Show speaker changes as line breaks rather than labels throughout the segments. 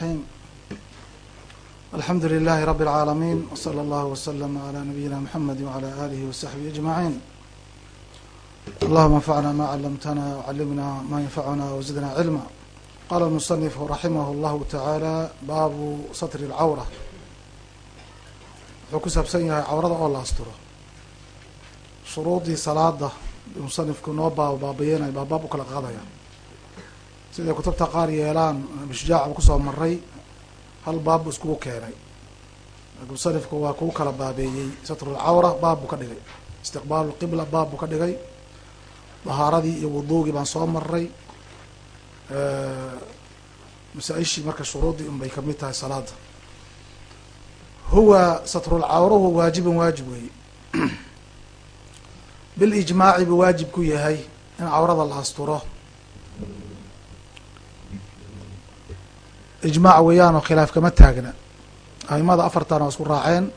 الرحيم الحمد لله رب العالمين وصلى الله وسلم على نبينا محمد وعلى آله وصحبه أجمعين اللهم انفعنا ما علمتنا وعلمنا ما ينفعنا وزدنا علما قال المصنف رحمه الله تعالى baabu satr الcawrة wuxuu ku saabsan yahay cawrada oo la asturo shuruudii salaada musanifku noo baab baabayeynay baa baab u kala qaadaya siday kutubta qaar yeelaan mishjaac ku soo maray hal baab bu iskugu keenay. Musanifku waa kuu kala baabeeyey satru lcawra baab buu ka dhigay istiqbaalu lqibla baab buu ka dhigay dahaaradii iyo wuduugii baan soo maray masaa-ishii marka shuruudii un bay ka mid tahay salaada huwa satrulcawruhu waajibun waajib weeye. Bilijmaaci buu waajib ku yahay in cawrada la asturo ijmaac weeyaan oo khilaaf kama taagna. Aimada afartan waa isku raaceen.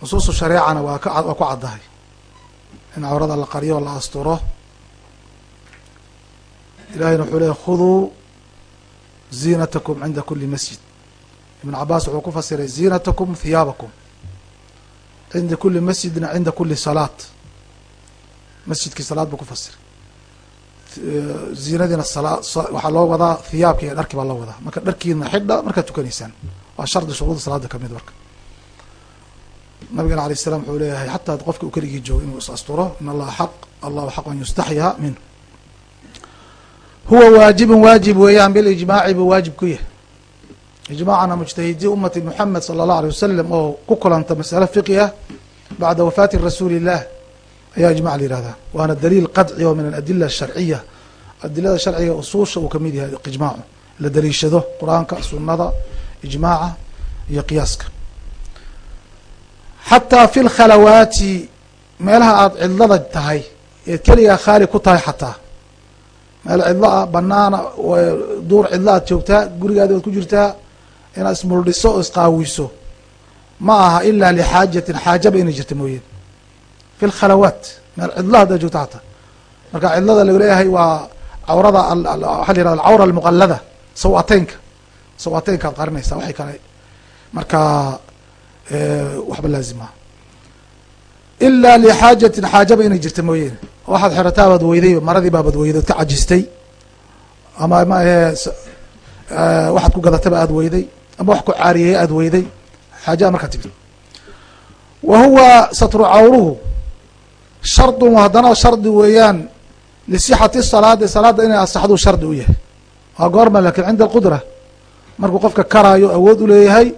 Nusuusu shareecana waa ka waa ku caddahay. In cawrada la qariyo o la asturo. Ilahina wuxuu leey khuduu ziinatakum cinda kuli masjid. Ibn cabaas wuxuu ku fasiray ziinatakum hiyaabakum cinda kuli masjidina cinda kuli salaat. Masjidkii salaad buu ku fasiray ziinadiina waxaa loo wadaa hiyaabki iyo dharki baa loo wadaa. Marka dharkiina xidha markaad tukanaysaan. Waa shardi shuruuda salaada ka mid marka. Nabigana alay salam wuxuu leeyahay xataa qofka uu keligii joogo inuu is asturo in allaha xaq allahu xaq an yustaxya minhu. Huwa waajibun waajib weeyaan bilijmaaci buu waajib ku yahay. Ijmaacana mujtahidii ummati moxamed sala allahu alay wasalam oo ku kulanta masale fiqi ah bacda wafaati rasuuli illah ayaa ijmac la yihahdaa waana daliil qadci oo min aladila asharciya adilada sharciga usuusha uu ka mid yahay ijmaacu la daliishado qur'aanka sunada ijmaaca iyo qiyaaska. Xataa fi lkhalawaati meelaha aada cidlada tahay eed keligaa khaali ku tahay xataa. Meel cidlo ah banaana duur cidlo aad joogtaa gurigaadi oad ku jirtaa inaad ismuldhiso oo isqaawiso ma aha ilaa lixaajatin xaajaba inay jirta mooyeen fi lkhalawaat meel cidlo haddaad joogta xataa marka cidlada lagu leeyahay waa cawrada waxaa la yihahda alcawra almuqallada sawateynka sawateynka ad qarinaysaa waxay kale marka waxba laazima ilaa lixaajatin xaajaba inay jirta mooyeen waxaad xerataa baad weyday maradii baabad weyday od ka cajistay ama maahe waxaad ku gadataba aad weyday ama wax ku caariyey aad weyday xaajaa markaa timid wa huwa satru cawruhu shardun haddana shardi weeyaan lisixati salaadi salaada inay asaxduu shardi u yahay. Waa goorma laakiin cinda alqudra markuu qofka karaayo awood u leeyahay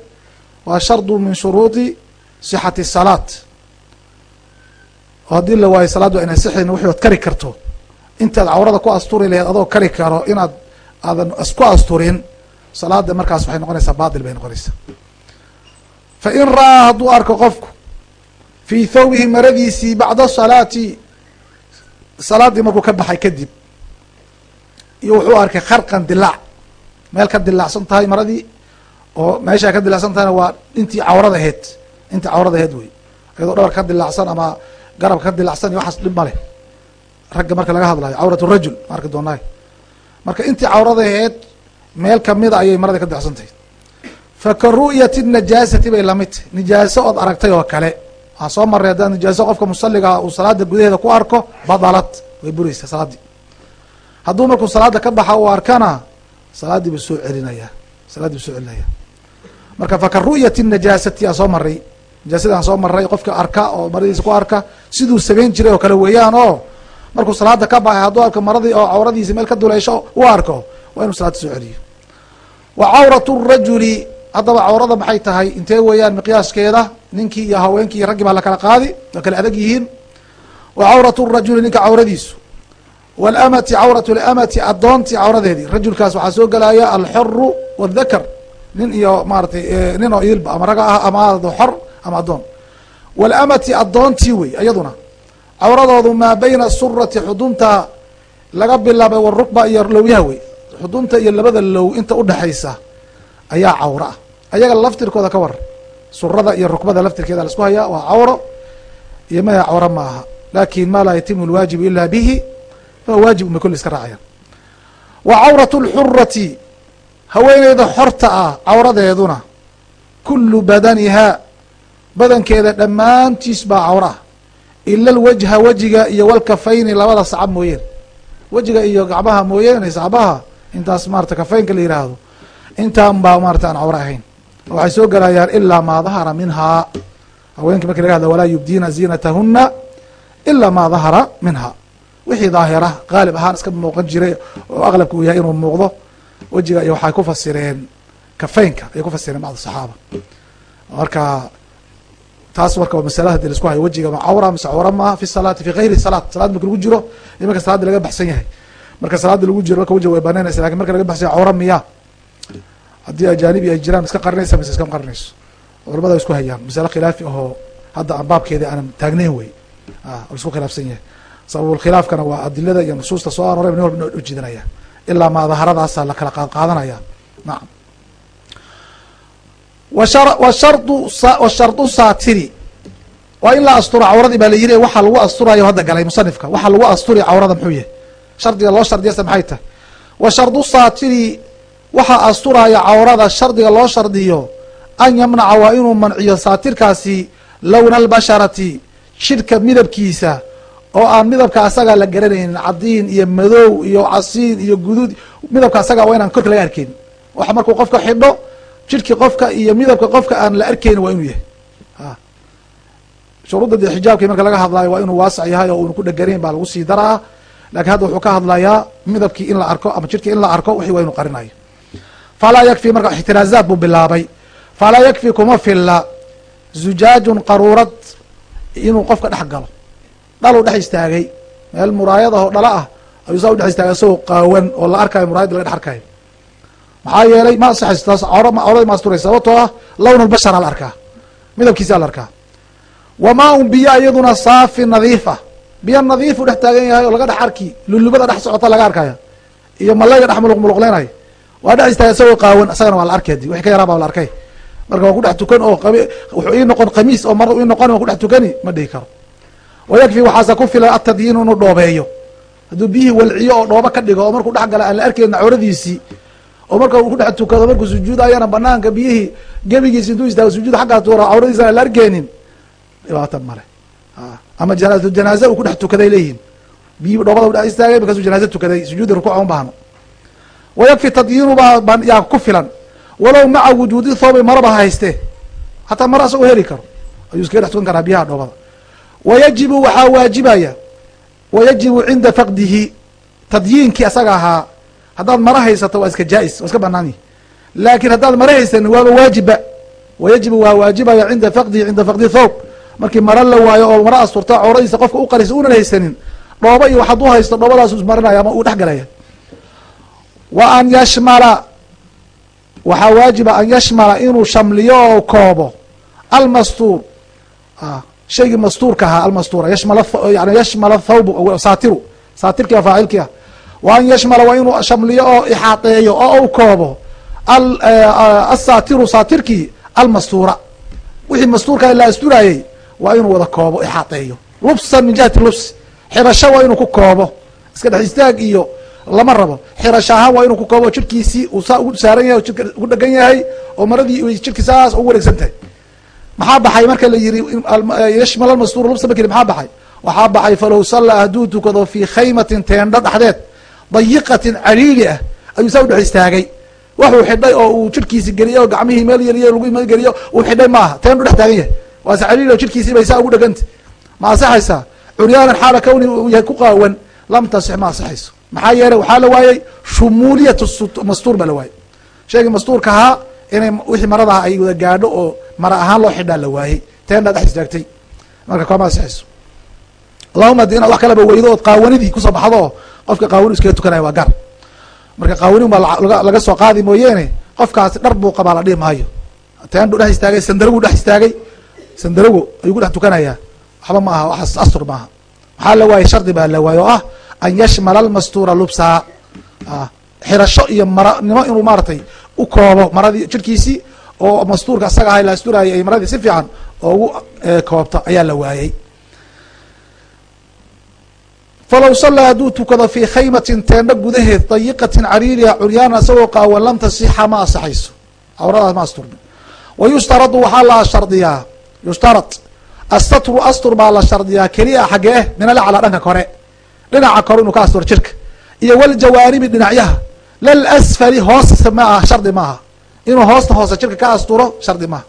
waa shardu min shuruudi sixati salaat oo haddii la waayo salaad waa ina sixin wixi ad kari karto. Intaad cawrada ku asturi laheyd adoo kari karo inaad aadan isku asturin salaada markaas waxay noqonaysaa batil bay noqonaysaa. Fa in ra'aa hadduu arko qofku fii thawbihi maradiisii bacda salaati salaaddii markuu ka baxay kadib iyo wuxuu arkay kharqan dilaac meel ka dilaacsan tahay maradii oo meeshaa ka dilaacsan tahayna waa intii cawrada aheyd intii cawrada aheyd wey iyadoo dhabar ka dilaacsan ama garabka ka dilacsan iyo waxaas dhib maleh ragga marka laga hadlayo cawrat rajul ma arki doonaayo marka intii cawrada aheyd meel kamida ayay marada ka dilacsan tahay. Fa ka ru'yati najaasati bay la mid tahy nijaaso ood aragtay oo kale waxaa soo maray haddaad nijaaso qofka musaligaa uu salaada gudaheeda ku arko badalad way bureysaa salaaddii hadduu markuu salaada ka baxa uu arkana salaaddii buu soo celinaya salaaddii buu soo celinaya marka fa ka ru'yati najaasati aa soo maray najaasadaan soo maray qofka arka oo maradiisa ku arka siduu samayn jiray oo kale weeyaan oo markuu salaada ka baxay hadduu arko maradii oo cawradiisa meel ka duleysho u arko waa inuu salaada soo celiyo. Wa cawratu rajuli haddaba cawrada maxay tahay? Intee weeyaan miqyaaskeeda ninkii iyo haweenkii iyo raggii baa lakala qaadi waa kala adag yihiin. Wa cawratu rajuli ninka cawradiisu. Walamati cawratu lamati adoontii cawradeedii. Rajulkaas waxaa soo gelaya alxoru wاdakar nin iyo maaratay nin oo idilba ama raga ah ama xor ama adoon walamati adoontii wey iyaduna cawradoodu maa bayna surati xudunta laga bilaabay warukba iyo lowyaha wey. Xudunta iyo labada low inta udhexaysa ayaa cawro ah ayaga laftirkooda ka war. Surada iyo rukbada laftirkeeda la isku hayaa waa cawro iyo maya cawro ma aha laakiin ma laa yatimu lwaajibu ila bihi fa waajib umay kulli iska raacayaan wa cawratu lxurati haweeneyda xorta ah cawradeeduna kulu badanihaa badankeeda dhammaantiis baa cawra. Ah ila alwajha wejiga iyo walkafayni labada sacab mooyeen. Wejiga iyo gacmaha mooyeene sacbaha intaas maarata kafaynka la yiraahdo. Intaan baa maarata aan cawro ahayn waxay soo gelayaan ilaa maa dahara minhaa haweenkii marki laga hadla walaa yubdiina ziinatahuna ilaa maa dahara minha. Wixii daahira qaalib ahaan iska muuqan jiray oo aqlabka uu yahay inuu muuqdo wejiga iyo waxay ku fasireen kafaynka ayay ku fasireen bacd saxaaba. Marka taas marka waa masala haddii la isku hayo wejiga ma cawra mise cawra maaha fi salaati fi gayri salaat salaad marka lagu jiro iyo marka salaadii laga baxsan yahay. Marka salaada lagu jiro marka wejiga way banaynaysa laakiin marka laga baxsan yahay cawra miya haddii ajaanibi ay jiraan iska qarinaysa mise iska qarinayso culamada isku hayaan. Masale khilaafi ahoo hadda aan baabkeeda aanan taagnayn wey la isku khilaafsan yahay. Sababulkhilaafkana waa adilada iyo nusuusta soo arooray nin walba noo ujeedinaya ilaa maa daharadaasa la kala qaad qaadanaya. Nacam washardu washardu saatiri. Waa in la asturo cawradii baa la yiri waxaa lagu asturayo hadda galay musanifka. Waxaa lagu asturi cawrada muxuu yahay? Shardiga loo shardiyasa maxay tahay? Wa shardu saatiri waxaa asturaya cawrada shardiga loo shardiyo an yamnaca waa inuu manciyo saatirkaasi lowna albasharati shirka midabkiisa oo aan midabka asaga la garanaynin cadiin iyo madow iyo casiin iyo guduud midabka asaga waa inaan korka laga arkayn waxa markuu qofka xidho jidhki qofka iyo midabka qofka aan la arkayni waa inuu yahay. Shuruudda dee xijaabkii marka laga hadlaayo waa inuu waasac yahay oo una ku dheganayn baa lagu sii daraa laakiin hadda wuxuu ka hadlayaa midabkii in la arko ama jidhkii in la arko wixii waa inu qarinayo falaa yakfi marka ixtiraazaad buu bilaabay falaa yakfi kuma filla zujaajun qaruurad inuu qofka dhex galo dhaluu dhex istaagay meel muraayad ah dhala ah ayuu saa u dhex istaagay isagoo qaawan oo la arkayo muraayadda laga dhex arkayo maxaa yeelay ma asaxayso taas cawrada ma asturaysa sababtoo ah lown lbashara la arkaa midabkiisa la arkaa wamaa biyo iyaduna saafi nadiif ah biyo nadiifu dhex taagan yahay oo laga dhex arki lulubada dhex socota laga arkaya iyo malayga dhex muluq muluqleynayo waa dhex istaagay isagoo qaawan isagana waa la arkay di wixi ka yaraa baa la arkay. Marka waa ku dhex tukan oo wuxuu ii noqon khamiis oo mar ii noqon waa ku dhex tukani ma dhihi karo. Wayakfi waxaase ku filan atadyiinu inuu dhoobeeyo. Hadduu biyihii walciyo oo dhoobo ka dhigo oo markuu dhex gala aan la arkayna cawradiisii oo marka uu ku dhex tukado markuu sujuudayana banaanka biyihii gebigiisi intuu istaago sujuud xaggaa tuura cawradiisa aan la arkeynin dhibaata male ama janaaza uu ku dhex tukaday leeyihiin biyihi dhoobada u dhex istaagay markaasuu janaaza tukaday. Sujuudi rukuuc uma baahno wayakfi tadyiinu baa yaa ku filan walow maca wujuudi thoobi maraba hayste hataa mara asagoo heli karo ayuu iskaga dhex tukan karaa biyaha dhoobada wayajibu waxaa waajibaya wayajibu cinda faqdihi tadyiinkii asaga ahaa haddaad mara haysato waa iska jaa-is waa iska banaanyi laakin haddaad mara haysanin waaba waajiba wayajibu waa waajibaya cinda faqdihi cinda faqdi thawb markii mara la waayo oo mara asturta cawradiisa qofka u qarisa unan haysanin dhoobo iyo wax hadduu haysto dhoobadaas ismarinaya ama uu dhex galaya wa an yashmala. Waxaa waajiba an yashmala inuu shamliyo oo koobo. Almastuur shaygii mastuurka ahaa almastuura yashmal yani yashmala thawb saatiru. Saatirkii waa faacilkii ah wa an yashmala waa inuu shamliyo oo ixaateeyo oo u koobo. Asaatiru saatirkii almastuura wixii mastuurka la asturaayey waa inuu wada koobo ixaateeyo. Lubsan min jihati lubs xirasho waa inuu ku koobo. Iska dhex istaag iyo lama rabo. Xirasho ahaan waa inuu ku koobo jirkiisii uu saa ugu saaran yahay jirka ugu dhegan yahay oo maradii jirkii saas ugu wareegsan tahay. Maxaa baxay marka la yiri yashmal almastuur lubsa bakri maxaa baxay? Waxaa baxay falow sallaa hadduu tukado fii khaymatin teendho dhexdeed dayiqatin cariiri ah ayuu saa u dhex istaagay. Waxuu xidhay oo uu jirkiisi geliyey oo gacmihii meel yeliye lagu geliyo uu xidhay maaha teendhu dhex taagan yahay. Waase cariiri oo jirkiisii bay saa ugu dheganta ma asaxaysaa curyaanan xaala kawni uu yahay ku qaawan lam tasix ma asaxayso maxaa yeelay waxaa la waayey shumuuliyat mastuur baa la waayey sheegii mastuurka ahaa inay wixii maradaha ay wada gaadho oo mara ahaan loo xidhaa la waayey teendhaa dhex istaagtay. Marka kama asixayso allahuma di inaad wax kalaba weydo ood qaawanidii ku soo baxdo qofka qaawani iskaga tukanaya waa gar marka qaawani baa laga soo qaadi mooyeene qofkaasi dhar buu qabaa la dhihi maayo. Teendhu dhex istaagay sandaragu dhex istaagay. Sandaragu ayuu ku dhex tukanayaa. Waxba ma aha waxaas astur maaha. Maxaa la waayey shardi baa la waaye oo ah an yashmala almastuura lubsaa xirasho iyo maranimo inuu maaratay u koobo maradii jirkiisii oo mastuurka asaga aha la asturaayay ay maradii si fiican oo ugu koobto ayaa la waayey falow sallaa hadduu tukado fii khaymatin teendho gudaheed dayiqatin cariiriya curyaana isagoo qaawan lam tasixa ma asaxayso cawradaas ma asturna wa yushtaradu waxaa la shardiyaa yushtarad astatru astur baa la shardiyaa keliya xaggee min alaclaa dhanka kore dhinaca kore inuu ka asturo jirka. Iyo waljawaanibi dhinacyaha. Lal asfali hoosta ma aha shardi maaha inuu hoosta hoose jirka ka asturo shardi maaha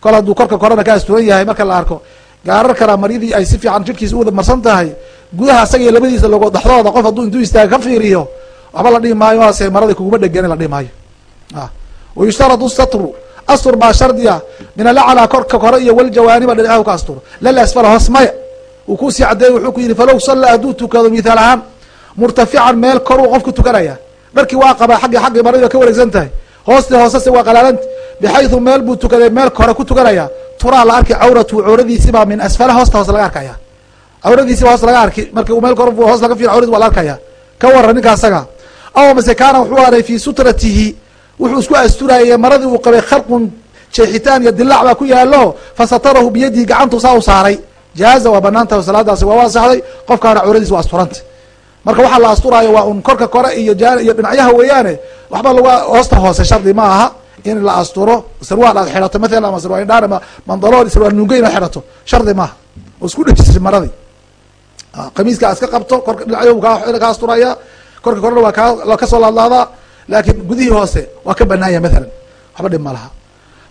kol hadduu korka korena ka asturan yahay marka la arko gaararkana maryadii ay si fiican jirkiisa u wada marsan tahay gudaha isaga labadiisa logo dhexdooda qof hadduu intuu istaaga ka fiiriyo waxba la dhihi maayo ase maradii kuguma dhegene la dhihi maayo. Wayushtaradu satru. Astur baa shardiya min alaclaa korka kore iyo waljawaaniba dhinacahu ka asturo lal hoos maya uu ku sii cadeeyey wuxuu ku yidhi falow sallaa hadduu tukado mithaal ahaan murtafican meel koruu qofku tukanaya. Dharkii waa qabaa xaggi xaggii maradiiba ka wareegsan tahay. Hoostii hoosese waa qalaalanta bixaydu meel buu tukaday meel kore ku tukanaya. Turaa la arki cawratu cawradiisibaa min asfala hoosta hoos laga arkaya. Cawradiisiba hoos laga arki marki meel kore hoos laga fiir cawradis waa la arkaya. Ka waran ninka asaga aw mase kaana wuxuu aray fii sutratihi wuxuu isku asturayay maradii uu qabay kharqun jeexitaan iyo dilaac baa ku yaalo fasatarahu biyadihi gacantu saa u saaray jaaza waa banaantaha salaadaasi waa waasaxday qofkaana cawradiis waa asturanta marka waxaa la asturaayo waa un korka kore iyo iyo dhinacyaha weeyaane waxba lagu hoosta hoose shardi ma aha in la asturo sarwaal aad xidhato mathalan ama sarwaal indhaan ama mandalool sarwaal nunga inaad xidhato shardi maaha isku dhejisa maradii. Qamiiska aad iska qabto korka dhinacyahu ka ka asturaya korka korena waa kaa ka soo laadlaadaa laakiin gudihii hoose waa ka banaanya mathalan. Waxba dhib ma laha.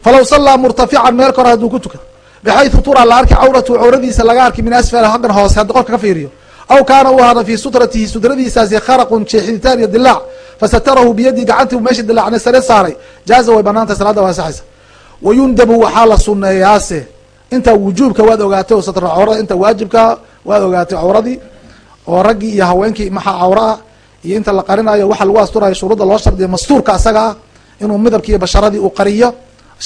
Falaw sallaa murtafican meel kore hadduu ku tukan bixaydu turaa la arki cawratu cawradiisa laga arki min asfala haggan hoose haddii qofka ka fiiriyo aw kaana uu ahaada fii sutratihi sutradiisaasi kharaqun jeexitaan iyo dilaac fasatarahu biyadii gacantii meesha dilaacna sare saaray jaaza way banaantay salaada waa saxaysa wayundabu waxaa la suneeyaase intaa wujuubka waad ogaatay oo satra cawrada inta waajibka waad ogaatay cawradii oo raggii iyo haweenkii maxaa cawra ah iyo inta la qarinayo waxa lagu asturayo shuruudda loo shardiya mastuurka asaga ah inuu midabkii iyo basharadii uu qariyo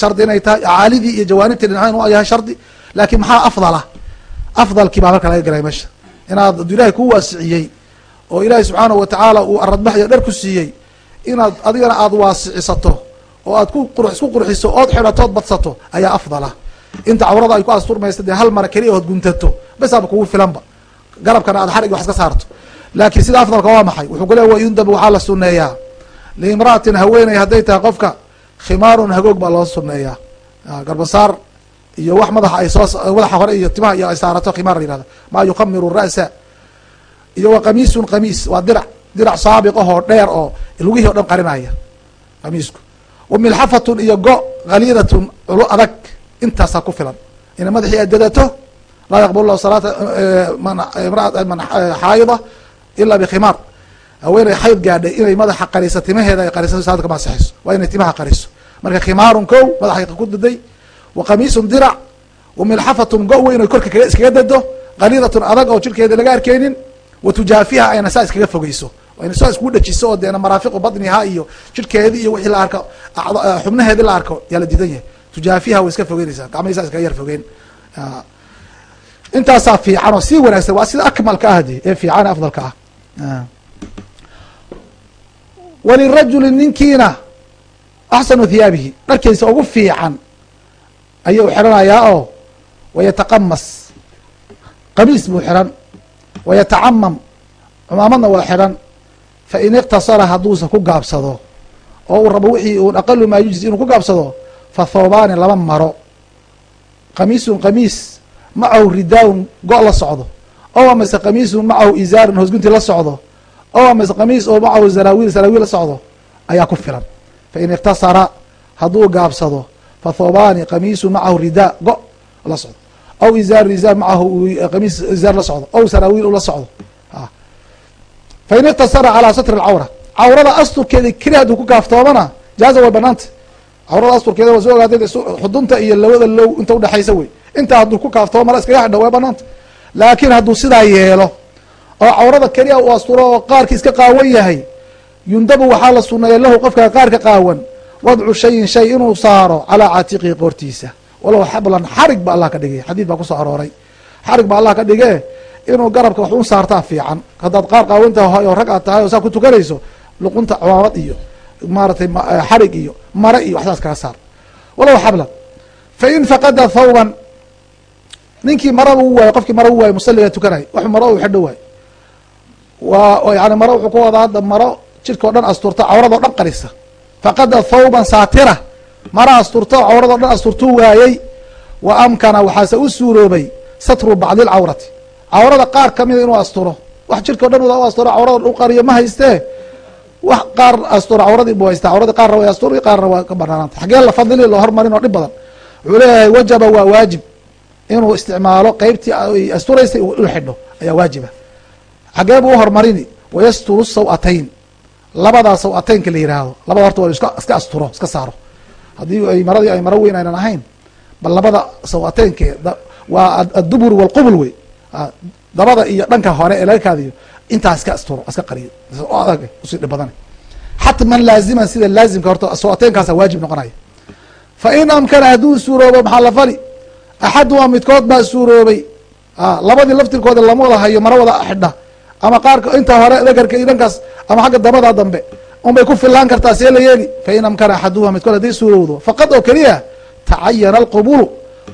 shardi inay tahay caalidii iyo jawaanibtii dhinaceen u yahay shardi laakiin maxaa afdala? Afdalkii baa marka laga gelay meesha. Inaad aduu ilahay kuu waasiciyey oo ilaahay subxaanahu watacaala uu aradbax iyo dhar ku siiyey inaad adigana aada waasicisato oo aad ku qur isku qurxiso ood xidhato ood badsato ayaa afdala. Inta cawrada ay ku asturmaysa dee hal mara keliya ood guntato besaaba kugu filanba. Garabkana aad xarig wax iska saarto. Laakiin sida afdalka waa maxay? Wuxuu ku leey wa yundab waxaa la suneeyaa liimra'atin haweeney hadday tahay qofka khimaarun hagoog baa loo suneeyaa garbasaar iyo wax madaxa ay soo madaxa hore iyo timaha iyo ay saarato khimaar la yihahda maa yukhamiru ra'sa. Iyo wa qamiisun qamiis waa dirac dirac saabiq dheer oo lugihii o dhan qarinaya qamiisku. Wa milxafatun iyo go haliidatun culo adag intaasaa ku filan. Ina madaxii aad dadato laa yaqbal lahu salaata man xaayida ilaa bikhimaar haweeney xayd gaadhay inay madaxa qariso timaheeda ay qariso salaada kama asexayso waa inay timaha qariso marka khimaarun kow madaxay ku daday wa qamiisun dirac wa milxafatun go weyn oy korka k iskaga dado. Qaliidatun adag oo jirkeeda laga arkeynin wa tujaafiha ayna saa iskaga fogeyso ayna saa iskugu dhajiso oo deena maraafiqu badniha iyo jirkeedi iyo wixii la arko xubnaheedi la arko yaa la diidan yahay. Tujaafiha way iska fogeynaysaa gacmahi saa iskaga yar fogeyn. Intaasaa fiican oo sii wanaagsan waa sida akmalka ah de ee fiican afdalka ah. Walirajuli ninkiina axsanu thiyaabihi dharkiisa ugu fiican ayuu xiranayaa oo wayataqamas qamiis buu xiran wayatacamam cumaamadna waa xiran fain iqtasara hadduusa ku gaabsado oo uu rabo wixii un aqalu maa yujzi inuu ku gaabsado fa thoobaani laba maro qamiisun qamiis macahu ridaaun go' la socdo ow amase qamiisun macahu izaarun hoosgunti la socdo ow amase qamiis oo macahu zaraawiil saraawiil la socdo ayaa ku filan fain iqtasara hadduu gaabsado fa thoobaani qamiisu macahu ridaa go' la socdo. aw izaaru izaar macahu qamiis izaar la socdo. ow saraawiil ula socdo. fain iqtasara calaa satri alcawra cawrada asturkeeda keli hadduu ku gaaftoomana jaaza way banaanta cawrada asturkeeda waa soo ogaatay xudunta iyo labada low inta udhexaysa wey intaa hadduu ku kaaftoomo mala iskaga xidho way banaanta laakiin hadduu sidaa yeelo oo cawrada keliya uu asturo oo qaarki iska qaawan yahay yundabu waxaa la suneeya lahu qofka qaarka qaawan wadcu shayin shay inuu saaro calaa caatiqihi qoortiisa. Walow xablan xarig ba allah ka dhigay. Xadiid baa ku soo arooray. Xarig ba allah ka dhige inuu garabka wax un saartaa fiican. Haddaad qaar qaawan tahay oo rag aad tahay oo saa ku tukanayso luqunta cumaamad iyo maaratay xarig iyo mare iyo waxsaas kaga saar. Walow xablan fain faqada ninkii marada u waayo qofkii mara u waayo musaliga tukanay wax mara u xidho waayo. Waa yani maro wuxuu ku wadaa hadda maro jidhka o dhan asturta cawrado dhan qarisa. Faqada thawban saatira. Mara asturta cawrado dhan asturtuu waayey wa amkana waxaase u suuroobay satru bacdi lcawrati cawrada qaar kamida inuu asturo. Wax jidhka o dhan u asturo cawrada u qariyo ma haystee wax qaar astura cawradii bu haystaa cawradii qaarna way asturi qaarna waa ka banaanaanta xagee la fadili loo hormarin oo dhib badan. Wuxuu leeyahay wajaba waa waajib inuu isticmaalo qeybtii ay asturaysay inu xidho. Ayaa waajiba. Xagee buu uhormarini wayasturu sawatayn labadaa sawataynka la yiraahdo. Labada horta waa iska asturo iska saaro. Haddii ay maradii ay maro weyn aynan ahayn bal labada sawataynke waa addubur walqubul wey. Dabada iyo dhanka hore ee kaadiyo intaa iska asturo iska qariyo. Adag u sii dhib badan xatman laaziman sida laazimka horta sawataynkaasa waajib noqonaya. Fa in amkana hadduu suuroobo maxaa la fali? Axaduha midkood baa suuroobay. Labadii laftirkooda lama wada hayo mara wada xidha ama qaarka inta hore dagarka iyo dhankaas ama xagga dabada dambe unbay ku filaan kartaa see la yeeli. Fa in amkana axaduha midkood hadday suurowdo. Faqad oo keliya tacayana alqubulu.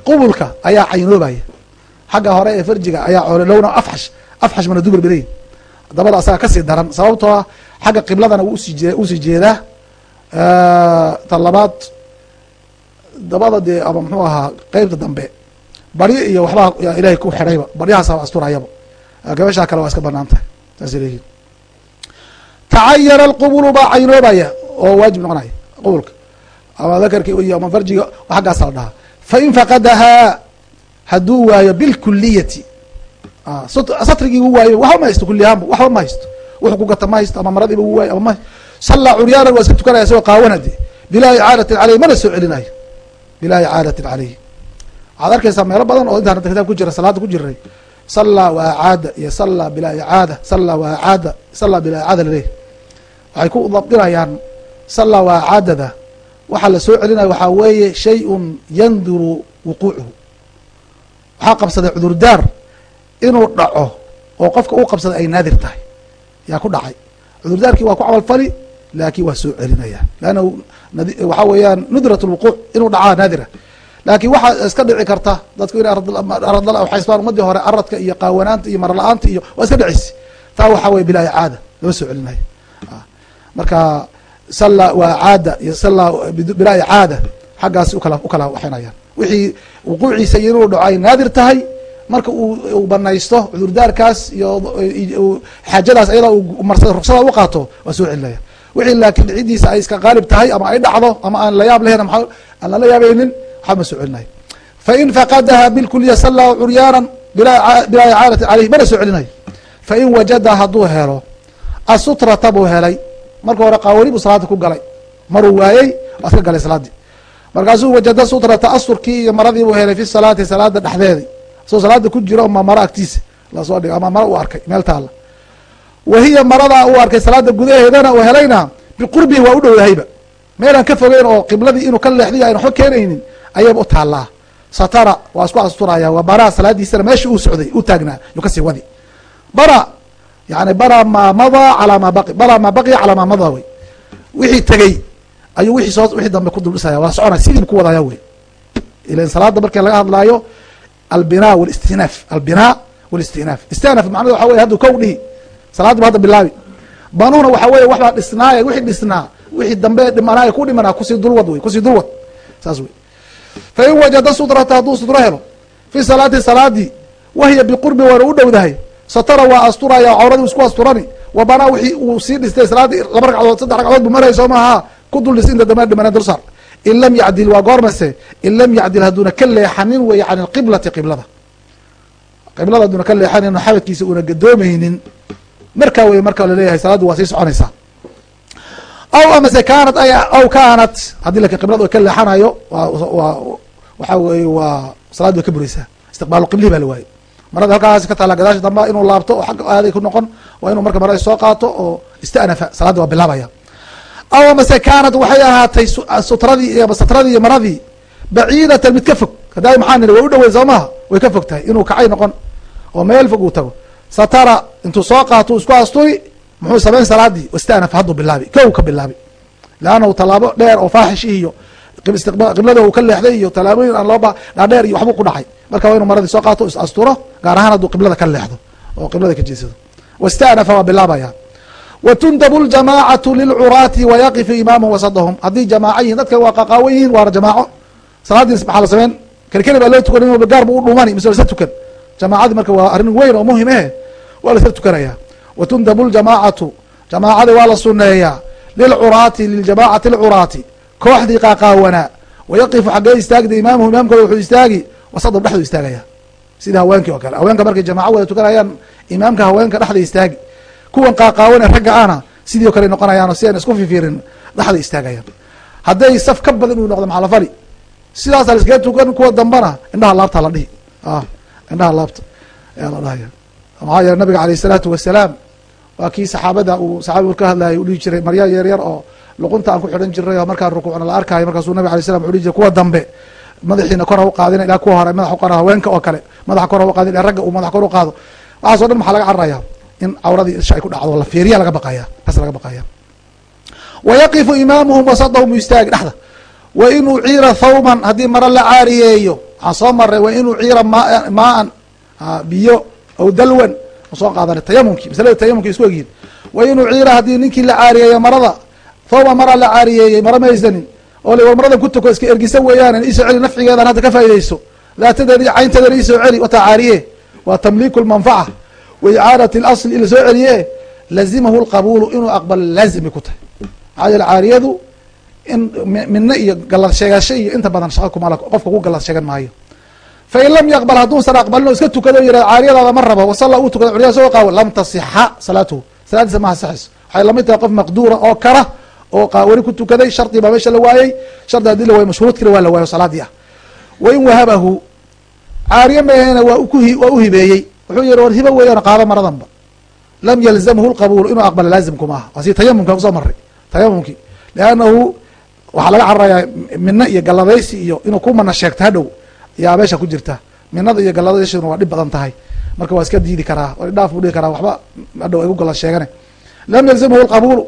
Qubulka ayaa caynoobaya. Xagga hore ee farjiga ayaa cololowna afxash. Afxash mana dubur dabada asaga ka sii daran sababtoo ah xagga qibladana u sii jee u sii jeedaa. Ta labaad dabada dee ama muxuu ahaa qeybta dambe baryo iyo waxbaa ilahay ku xidhayba baryahaasa asturayaba gabashaa kale waa iska bannaan tahay saasay leeyihiin tacayana alqubulu baa caynoobaya oo waajib noqonaya qubulka. Ama dakarki iyo ama farjiga xaggaasa la dhahaa. Fain faqadahaa hadduu waayo bilkuliyati satrigii u waayo waxba ma haysto kuli ahaanba waxba ma haysto. Wuxuu ku gata ma haysto ama maradiiba u waayo ama ma sallaa curyaanan waa iska tukanaya isagoo qaawanade bilaa icaadatin caleyh mana soo celinayo. Bilaa icaadatin caleyh waxaad arkaysaa meelo badan oo intaan kitaab ku jira salaada ku jiray sallaa wa acaada iyo sallaa bilaa icaada sallaa wa acaada sallaa bilaa icaada laleeyahy waxay ku dabdinayaan sallaa wa acaadada. Waxaa la soo celinaya waxaa weeye shay-un yanduru wuquucuhu. Waxaa qabsaday cudurdaar inuu dhaco oo qofka uu qabsaday ay naadir tahay. Yaa ku dhacay. Cudurdaarkii waa ku camalfali laakin waa soo celinaya leanna waxaa weeyaan nudrat lwuquuc inuu dhacaa naadira laakiin waxaa iska dhici karta dadku inay aradla waxaysbaan ummadii hore aradka iyo qaawanaanta iyo marla-aanta iyo waa iska dhicisi. Taa waxaa weye bilaa icaada lama soo celinayo marka salla waa caada iyo salla bilaa icaada xaggaasi u kala u kala waxaynayaan wixii wuquuciisa inuu dhaco ay naadir tahay marka uu banaysto cudurdaarkaas iyo xaajadaas ayada marsa ruksada u qaato waa soo celinaya wixii laakiin dhicidiisa ay iska qaalib tahay ama ay dhacdo ama aan layaab lahayn aan lala yaabaynin waxba ma soo fain faqadaha bilkuliya sallaa curyaanan bilaa icaadati caleyh mana soo celinayo fain wajada hadduu helo asutrata buu helay. Marka hore qaawani buu salaada ku galay. Maruu waayey waa iska galay salaadii. Markaasuu wajada sutrata asurkii iyo maradii buu helay fi salaati salaada dhexdeedi asoo salaada ku jiro ma maro agtiisa. Lasoo dhigo ama maro u arkay meel taalla wa maradaa uu arkay salaada gudaheedana uu helayna biqurbihi waa u dhowdahayba meelaan ka fogeyn oo qibladii inuu ka leexdiyo ayna waxba keenaynin ayayba u taallaa. Satara waa isku asturaya waa baraa salaadiisana meesha uu socday u taagnaa yuu ka sii wadi. Bara yani bara maa madaa calaa maa baqi bara maa baqiya calaa maa madaa wey. Wixii tegey ayuu wixii soo wixii dambe ku duldhisaya waa soconaya sidiibu ku wadaya wey. Ilan salaada markii laga hadlaayo albinaa wlistinaaf albinaa wlistinaaf istinaaf macnada waxa wey hadduu kow dhihi salaaddi ba hadda bilaabi. Banuuna waxa weye waxbaa dhisnaaya wixii dhisnaa wixii dambe dhimanaaya ku dhimanaa ku sii dulwad wey ku sii dulwad. Saas wey fain wajada sudrata hadduu sudro helo fi salaati salaadii wahiya biqurbi waana u dhowdahay satara waa asturaya cawradii isku asturani wa banaa wixii uu sii dhistay salaadii laba ragcadood saddex ragcadood bu maraya soo maaha ku dul dhis inta dambe dhimaneen dulsaar in lam yacdil waa goormase in lam yacdil hadduuna ka leexanin weeye can alqiblati qiblada qiblada hadduuna ka leexanin xabadkiisa uuna gadoomaynin markaa wey marka la leeyahay salaaddu waa sii soconaysaa aw amase kaanat aw kaanat. Haddii laakiin qiblada ka leexanayo waa waxaa weye waa salaaddi way ka bureysaa. Istiqbaalu qiblihi baa la waayey marada halkaas ka taala gadaasha damba inuu laabto oo xagga aaday ku noqon waa inuu marka marada soo qaato oo istanafa salaaddi waa bilaabaya. Aw amase kaanat waxay ahaatay sutradii iyo satradii iyo maradii baciidatan mid ka fog. Hadaa maxaa niri way u dhawey soo way ka fog tahay inuu kacay noqon oo meel fog uu tago. Satara intuu soo qaato isku asturi muxuu samayn salaadii? Istanafa hadduu bilaabi. Kow ka bilaabi. Leannahu tallaabo dheer oo faaxish iyo qiblada uu ka leexday iyo tallaabooyin aan looba dhaadheer iyo waxbuu ku dhacay. Marka waa inu maradii soo qaato is asturo gaar ahaan hadduu qiblada ka leexdo oo qiblada ka jeedsado. Wasta'nafa waa bilaabaya. Watundabu ljamaacatu lilcuraati wayaqifu imaamuhu wasadahum haddii jamaaco yihiin dadkan waa qaqaawan yihiin waana jamaaco. Salaadiis maxaa la sameyn? Kelikeli baa loo tukan in gaar bu u dhumani mise lasa tukan. Jamaacadii marka waa arrin weyn oo muhiim eh waa lasla tukanaya watundabu ljamaacatu jamaacada waa la suneeyaa lilcuraati liljamaacati lcuraati kooxdii qaaqaawanaa wayaqifu xaggee istaagda imaamuhu imaamkooda wuxuu istaagi wasadahum dhexdu istaagaya sida haweenkii oo kale haweenka markay jamaco wada tukanayaan imaamka haweenka dhexda istaagi kuwan qaaqaawane ragga ana sidii o kale noqonayaano si aan isku fifirin dhexda istaagayaan hadday saf ka badan uu noqdo maxalafali sidaasa la iskaga tukan kuwa dambana indhaha laabta la dhihi indhaha laabta ayaa la dhahaya maxaa yeele nabiga aleyh isalaatu wasalaam waa kii saxaabada uu saxabigu ka hadlayay u dhihi jiray marya yar yar oo luqunta aan ku xidhan jiray oo markaa rukuucna la arkaayo markaasuu nabig alay slam wuxu dhihi jiray kuwa dambe madaxiina kor u qaadina ilaa kuwa hore madax uqaado haweenka oo kale madaxa kor u qaadin ilaa ragga uu madax kor u qaado. Waxaas dhan maxaa laga cararaya in cawradii isha ay ku dhacdo la fiiriya laga baqaya taas laga baqaya wayaqifu imaamuhum wasadahum istaagi dhexda. Wa in uciira thawman haddii maro la caariyeeyo waxaan soo maray wa in uciira maa maan biyo aw dalwan soo qaadanay tayamumki masalada tayamumki isku egyihin wa in uciira haddii ninkii la caariyeeyo marada thawman mara la caariyeeyey maro maysanin oo war maradan ku tuko iska ergisa weeyaan isoo celi nafcigeedan hadda ka faa'idayso. Daatadeeda iyo caynteedana isoo celi wataa caariye waa tamliiku lmanfaca wa icaadati اlasl in la soo celiye lazimahu lqabuulu inuu aqbalo laazimay ku tahay. Maxaa yeele caariyadu in midna iyo galad sheegasho iyo inta badan shaqa kumala qofka ku galad sheegan maayo fain lam yaqbal hadduusan aqbalin oo iska tukado yihah caariyadaada ma rabo wasalla uu tukado curyaa soo qaawan lam tasixa salaatuhu salaadiisa ma asaxayso waxay la mid tahay qof maqduura oo kara oo qaawani ku tukaday shardi baa meesha la waayey shardi haddii la waayey mashhuruudkina waa la waayo salaadii ah wain wahabahu caariye meehena waa waa uhibeeyey wuxuu yihi war hibo weeyaan qaado maradanba lam yalzamhu lqabuul inuu aqbalo laazimku maaha waa si tayamumka ku soo maray tayamumki liannahu waxaa laga cararayaa midna iyo galladaysi iyo inuu ku mana sheegto hadhow yaa meesha ku jirta. Minada iyo galladayshuna waa dhib badan tahay. Marka waa iska diidi karaa dhaaf buu dhihi karaa waxba hadhow ay ku gallad sheegane. Lam yalzamhu lqabuulu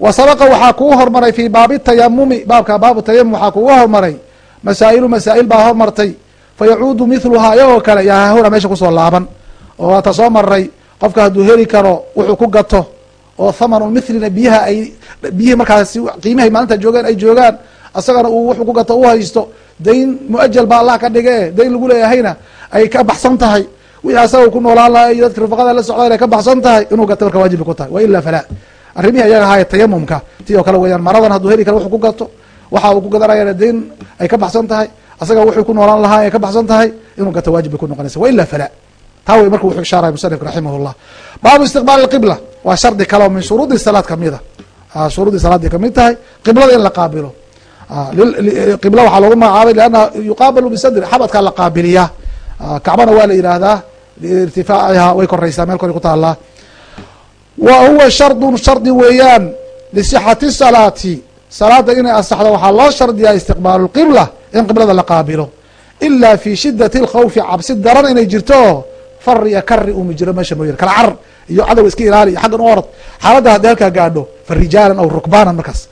wa sabaqa waxaa kugu hormaray fii baabi tayamumi baabka baabu tayamum waxaa kugu hormaray. Masaa'ilu masaa'il baa hormartay. Fa yacuudu mithluhaa iyagoo kale yaa hahuna meesha ku soo laaban. Oo waata soo maray qofka hadduu heli karo wuxuu ku gato. Oo thamanu mithlina biyaha ay biyihii markaasi qiimahay maalinta joogeen ay joogaan asagana uu wuxuu ku gato u haysto. Dayn mu'ajal baa allah ka dhige dayn lagu leeyahayna ay ka baxsan tahay. Wixii asaga ku noolaan laha iyo dadka rifaqada la socdaan ay ka baxsan tahay inuu gato marka waajibay ku tahay. Wa falaa arrimihii ayaga ahaaya tayamumka ti oo kale weeyaan maradan hadduu heli karo wuxuu ku gato waxa uu ku gadanayana dayn ay ka baxsan tahay. Asaga wuxuu ku noolaan lahaa ay ka baxsan tahay inuu gato waajib ku noqonaysa. Wa ilaa falaa taa wey marka wuxuu ishaaraya musanifka raximah llah baabu istiqbaal qibla waa shardi kale oo min shuruudi salaad ka mid a shuruudii salaaday ka mid tahay. Qiblada in la qaabilo qibla waxaa loogu magacaabay lianna yuqaabalu bisadri xabadkaa la qaabiliyaa kacbana waa la yidhaahdaa liirtifaaciha way koraysaa meel kore ku taalaa wa huwa shardun shardi weeyaan lisixati salaati salaada inay asaxdo waxaa loo shardiyaa istiqbaalu lqibla in qiblada la qaabilo ila fi shidati lkhawfi cabsi daran inay jirto oo kari umi jiro meesha mooyane kala carar iyo cadow iska ilaali xaggan u orod xaaladda haddi halkaa gaadho fa aw rukbaanan markaas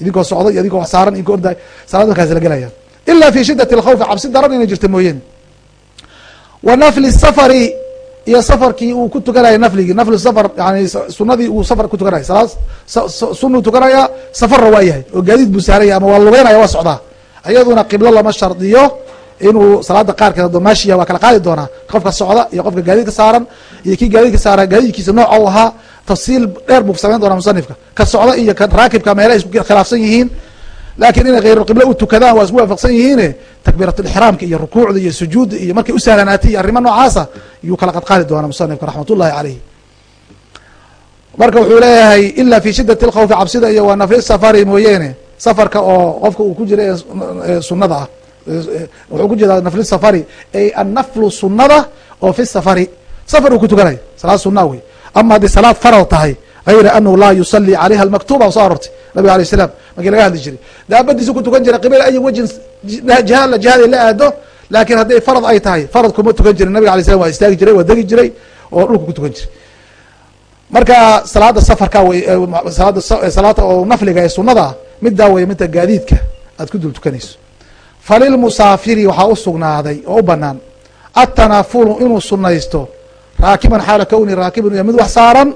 idinkoo socdo iyo idinkoo saaran idinko orda salaad markaas la gelaya ila fi shidati lkhawfi cabsi daran inay jirto mooyeen. Wa nafli safari iyo safarkii uu ku tukanaya nafligii. Naflu safar yani sunadii uu safar ku tukanaya. Salaad sunuu tukanaya safarna waa yahay oo gaadiid buu saaraya ama waa lugeynaya waa socdaa. Iyaduna qiblo lama shardiyo inuu salaada qaarkeed domaashiya waa kala qaadi doonaa. Qofka socda iyo qofka gaadiidka saaran iyo kii gaadiidka saara gaadiidkiisa nooca u ahaa tafsiil dheer buu samayn doonaa musanifka ka socda iyo ka raakibka meelaha isku khilaafsan yihiin. Laakiin inay khayrulqibla u tukadaan waa isku waafaqsan yihiine takbiiratulixraamka iyo rukuucda iyo sujuudda iyo markay u sahlanaatay iyo arrimo noocaasa yuu kala qadqaadi doonaa musanifka raxmat ullahi caleyh marka wuxuu leeyahay ila fi shidati lkhawfi cabsida iyo waa safari mooyeene. Safarka oo qofka uu ku jira ee sunada ah wuxuu ku jeedaa nafli safari ay annaflu sunada oo fi safari. Safar uu ku tukanaya salaad sunaa wey ama haddii salaad farad tahay gayra anahu laa yusalii calayha almaktuba soo arortay nabig alay slam markii laga hadli jiray. Daabadiisu ku tukan jiray qibla ayi wajin jiha la jihaday la aado laakiin hadday farad ay tahay farad kuma tukan jirin. Nabiga alay slam waa istaagi jiray waa degi jiray oo dhulka ku tukan jiray. Marka salaada safarka salaada oo nafliga ee sunada middaa wey midda gaadiidka aad ku dul tukanayso falilmusaafiri waxaa u sugnaaday oo u banaan atanafulu inuu sunaysto raakiban xaala kowni raakiban iyo mid wax saaran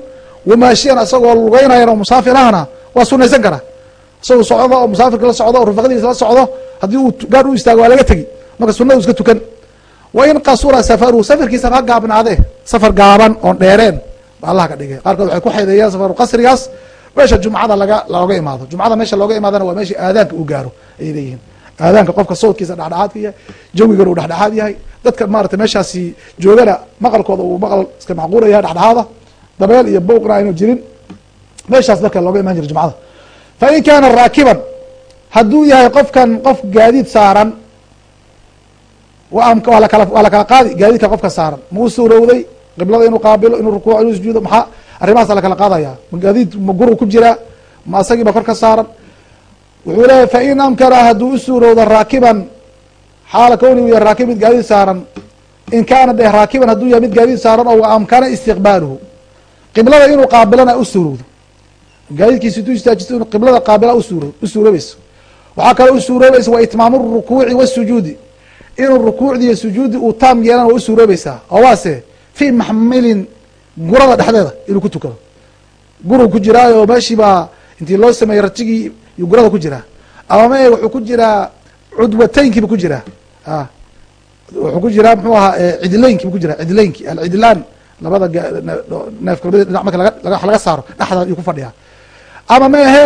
wamaashiyan asagoo lugeynayan oo musaafir ahna waa sunaysan kara. Isagoo socdo oo musaafirka la socdo oo rufaqadiisa la socdo haddii uu gaar u istaago waa laga tegi marka sunadu iska tukan. Wa in qasura safaruhu safarkiisaba ha gaabnaadee safar gaaban oon dheereen ba allah ka dhigay. Qaarkood waxay ku xeedeeyaan safaru qasrigaas meesha jumcada laga looga imaado jumcada meesha looga imaadana waa meesha aadaanka uu gaaro ayay leeyihiin aadaanka qofka sawdkiisa dhexdhexaadka yahay jawigan uu dhexdhexaad yahay dadka maarata meeshaasi joogana maqalkooda uu maqal iska macquula yahay dhexdhexaada dabeel iyo bowqna aynu jirin. Meeshaas marka looga imaan jira jumcada. Fa in kaana raakiban hadduu yahay qofkan qof gaadiid saaran waa lakala waa lakala qaadi gaadiidka qofka saaran. Ma u suurowday qiblada inuu qaabilo inuu rukuuco inuu sujuudo maxaa? Arrimahaasa lakala qaadaya ma gaadiid ma guru ku jiraa ma asagiiba kor ka saaran wuxuu leeyahy fa in amkana hadduu u suurowdo raakiban xaala kowni u yahay raakib mid gaadiid saaran in kaana de raakiban hadduu yahay mid gaadiid saaran oo amkana istiqbaaluhu. Qiblada inuu qaabilana u suurowdo. Gaadiidkiisa intuu istaajisto inu qiblada qaabila usuuro u suuroobayso waxaa kaloo u wa itmaamu rukuuci wasujuudi inuu rukuucdi iyo sujuudi uu taam yeelana waa u suuroobaysaa oo fii maxmilin gurada dhexdeeda inuu ku tukado. Guruu ku jiraayo meeshii baa intii loo sameeyey rajigii iyo gurada ku jiraa. Ama me wuxuu ku jiraa cudwateynkiiba ku jiraa. Wuxuu ku jiraa muxuu ahaa cidileynkii ku jiraa cidileynkii alcidilaan labada neefka dhinac marka laga saaro dhexda ayuu ku fadhiyaa. Ama mehe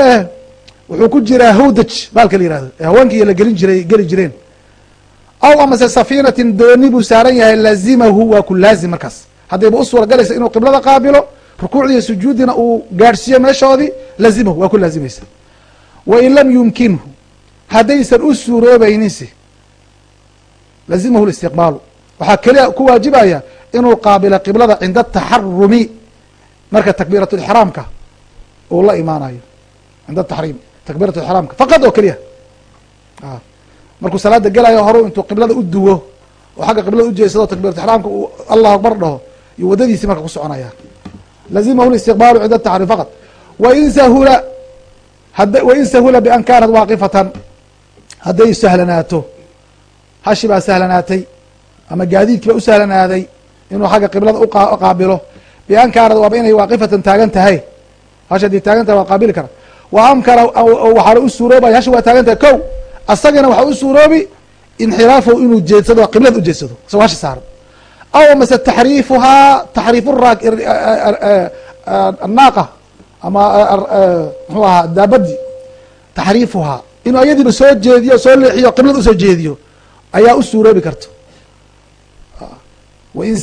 wuxuu ku jiraa hawdaj baalka la yihahdo ee haweenkii la gelin jiray geli jireen. Aw amase safiinatin dooni buu saaran yahay laazimahu waa ku laazim markaas. Haddayba u suura inuu qiblada qaabilo rukuucdi iyo sujuudina uu gaadhsiiyo meeshoodii laazimahu waa ku laazimaysa wain lam yumkinhu haddaysan u suuroobayninsi laazimahu listiqbaalu waxaa keliya ku waajibaya inuu qaabilo qiblada cinda ataxarumi marka takbiirat lixraamka uu la imaanayo cinda ataxriim takbiirat ixraamka faqad oo keliya markuu salaada gelayo horu intuu qiblada u duwo oo xagga qiblada ujeedsado takbiirat ixraamka uu allahu akbar dhaho iyo waddadiisii marka ku soconaya lazimahu listiqbaalu cinda ataxriim faqad wain sahula wain sahula bian kaanat waaqifatan hadday sahlanaato hashi baa sahlanaatay ama gaadiidkii baa u sahlanaaday inuu xagga qiblada uqaabilo bian kaanad waaba inay waaqifatan taagan tahay hashi haddii taagan tahay waa qaabili kara wa amkana waxaana u suuroobaya hashi waa taagan tahay kow asagana waxaa u suuroobi inxiraafow inuu jeedsado qiblada ujeedsado isagoo hashi saaran aw mase taxriifuhaa taxriif anaaqa ama muxuu ahaa daabadi taxriifuhaa inuu ayadiiba soo jeediyo soo leexiyo qiblada u soo jeediyo ayaa u suuroobi karta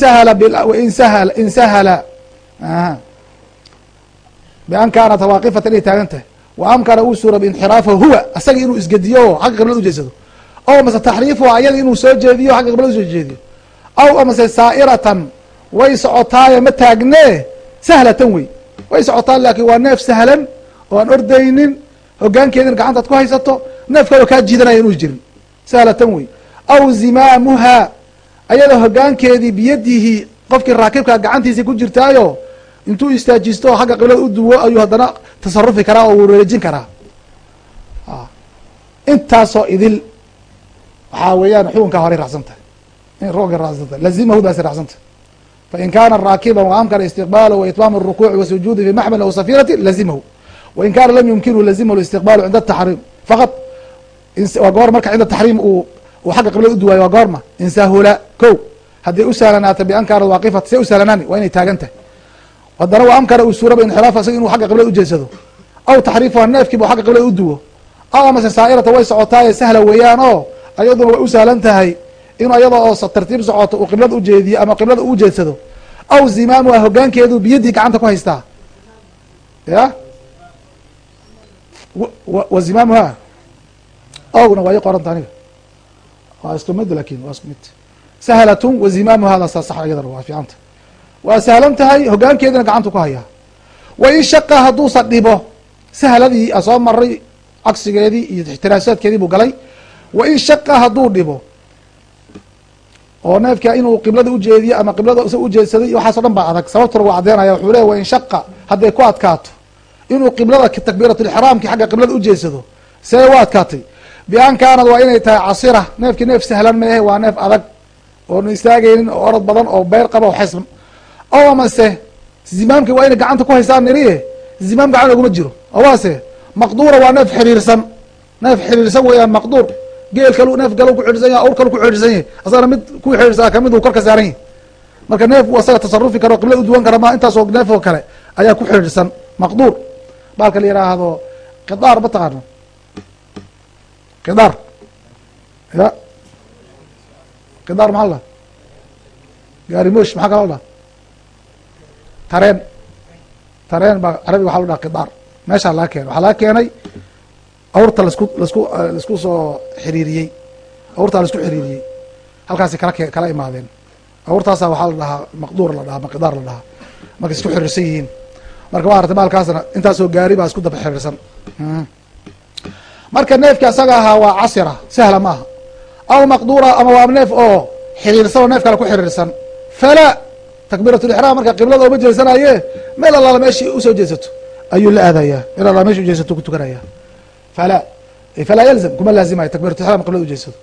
sahla wain sahla in sahla bian kaanat waaqifatan inay taagan tahay. Wa amkana uu suuroobi inxiraafahu huwa asaga inuu isgediyo oo xagga qiblada ujeedsado aw mase taxriifuhaa ayada inuu soo jeediyo xagga qiblada u soo jeediyo. Aw amase saa'iratan way socotaaye ma taagnee sahlatan wey way socotaa laakiin waa neef sahlan oo aan ordaynin hogaankeedina gacantaad ku haysato neef kaloo kaa jiidanaya inuu jirin. Sahlatan wey aw zimaamuhaa ayadoo hogaankeedii biyadihi qofkii raakibkaa gacantiisa ku jirtaayo intuu istaajisto oo xagga qiblada u duwo ayuu haddana tasarufi karaa oo wareejin karaa. Intaasoo idil waxaa weeyaan xukunkaa horay raacsan tahay. Rukunka raacsan tahay. Lazimahu baasi raacsan tahay fain kaana raakiba waamkana istiqbaalu waitmaam الrukuuci wasujuudi fi maxmil aw safirati lazimahu wain kaana lam yumkinhu lazimahu istiqbaalu cinda ataxriim faqad waa goor marka cinda taxriim uu uu xagga qiblada uduwaayo waa goorma in sahula ko hadday u sahlanaato bian kaanat waaqifat see u sahlanaani waa inay taagan tahay haddana waa amkana uu suuraba inxiraaf isaga inuu xagga qiblada ujeedsado aw taxriifuha neefkiiba xagga qiblada u duwo aw amase saa'irata way socotaaye sahla weeyaan oo ayaduna way u sahlan tahay inuu ayada oo tartiib socoto uu qiblada ujeediyo ama qiblada u ujeedsado aw zimaamuha hogaankeedu biyadii gacanta ku haystaa. Ya? Wa zimaamuha owna waa i qoranta aniga. Waa isku mid laakiin waa isku mid. Sahlatun wa zimaamuhada saa sax iyadana waa fiicanta waa sahlan tahay hogaankeedina gacantu ku hayaa wa in shaqa hadduusa dhibo sahladii soo maray cagsigeedii iyo ixtiraasaadkeedii buu galay. Wa in shaqa hadduu dhibo oo neefka inuu qiblada ujeediyo ama qiblada isa ujeedsaday waxaaso dhan baa adag. Sababtuna waa caddeynaya wuxuu leey wa in hadday ku adkaato inuu qiblada takbiiratulixraamki xagga qiblada ujeedsado see u adkaatay. Bian kaanad waa inay tahay casira. Neefkii neef sahlan maehe waa neef adag oonu istaagaynin oo orod badan oo beyr qaba oo xisn oo amase zimaamki waa inay gacanta ku haysaan niriye zimaam gacan oguma jiro. Oo waase maqduura waa neef xiriirsan. Neef xiriirsan weeyaan maqduur geel kalu neef galu ku xidhiirsan yahay awr kalu ku xidhiirsan yahay. Asagana mid ku xidhiirsaa ka mid uu korka saaran yahay. Marka neef uu asaga tasarufi karo qibla u duwan kara ma intaasoo neef oo kale ayaa ku xidhiirsan maqduur. Baalka la yidhaahdo kidaar ma taqaano? Kidaar ya. Kidaar maxaa la gaarimosh maxaa kaloo dhaha tareen. Tareen baa carabiga waxa lo dhaha kidaar meeshaa laga keenay. Waxaa laga keenay awrta lasku la isku soo xiriiriyey. Awrtaa la isku xiriiriyey. Halkaasi kala imaadeen. Awrtaasa waxaa la dhahaa maqduur la dhahaa maqidaar la dhahaa. Markay isku xiriirsan yihiin. Marka waa artay maalkaasna intaasoo gaari baa isku daba xiriirsan. Marka neefki asaga ahaa waa casira sahla ma aw maqduura ama waa neef oo xiriirsan oo neef kale ku xiriirsan. Falaa takbiiratulixraam marka qiblada uma jeesanaye. Meel allaala meeshii u soo jeesato. Ayuu la aadayaa. Meel allaala meshi ujeesato ku tukanaya falaa falaa yalzam kuma laazimayo takbiratulixram qiblada ujeesado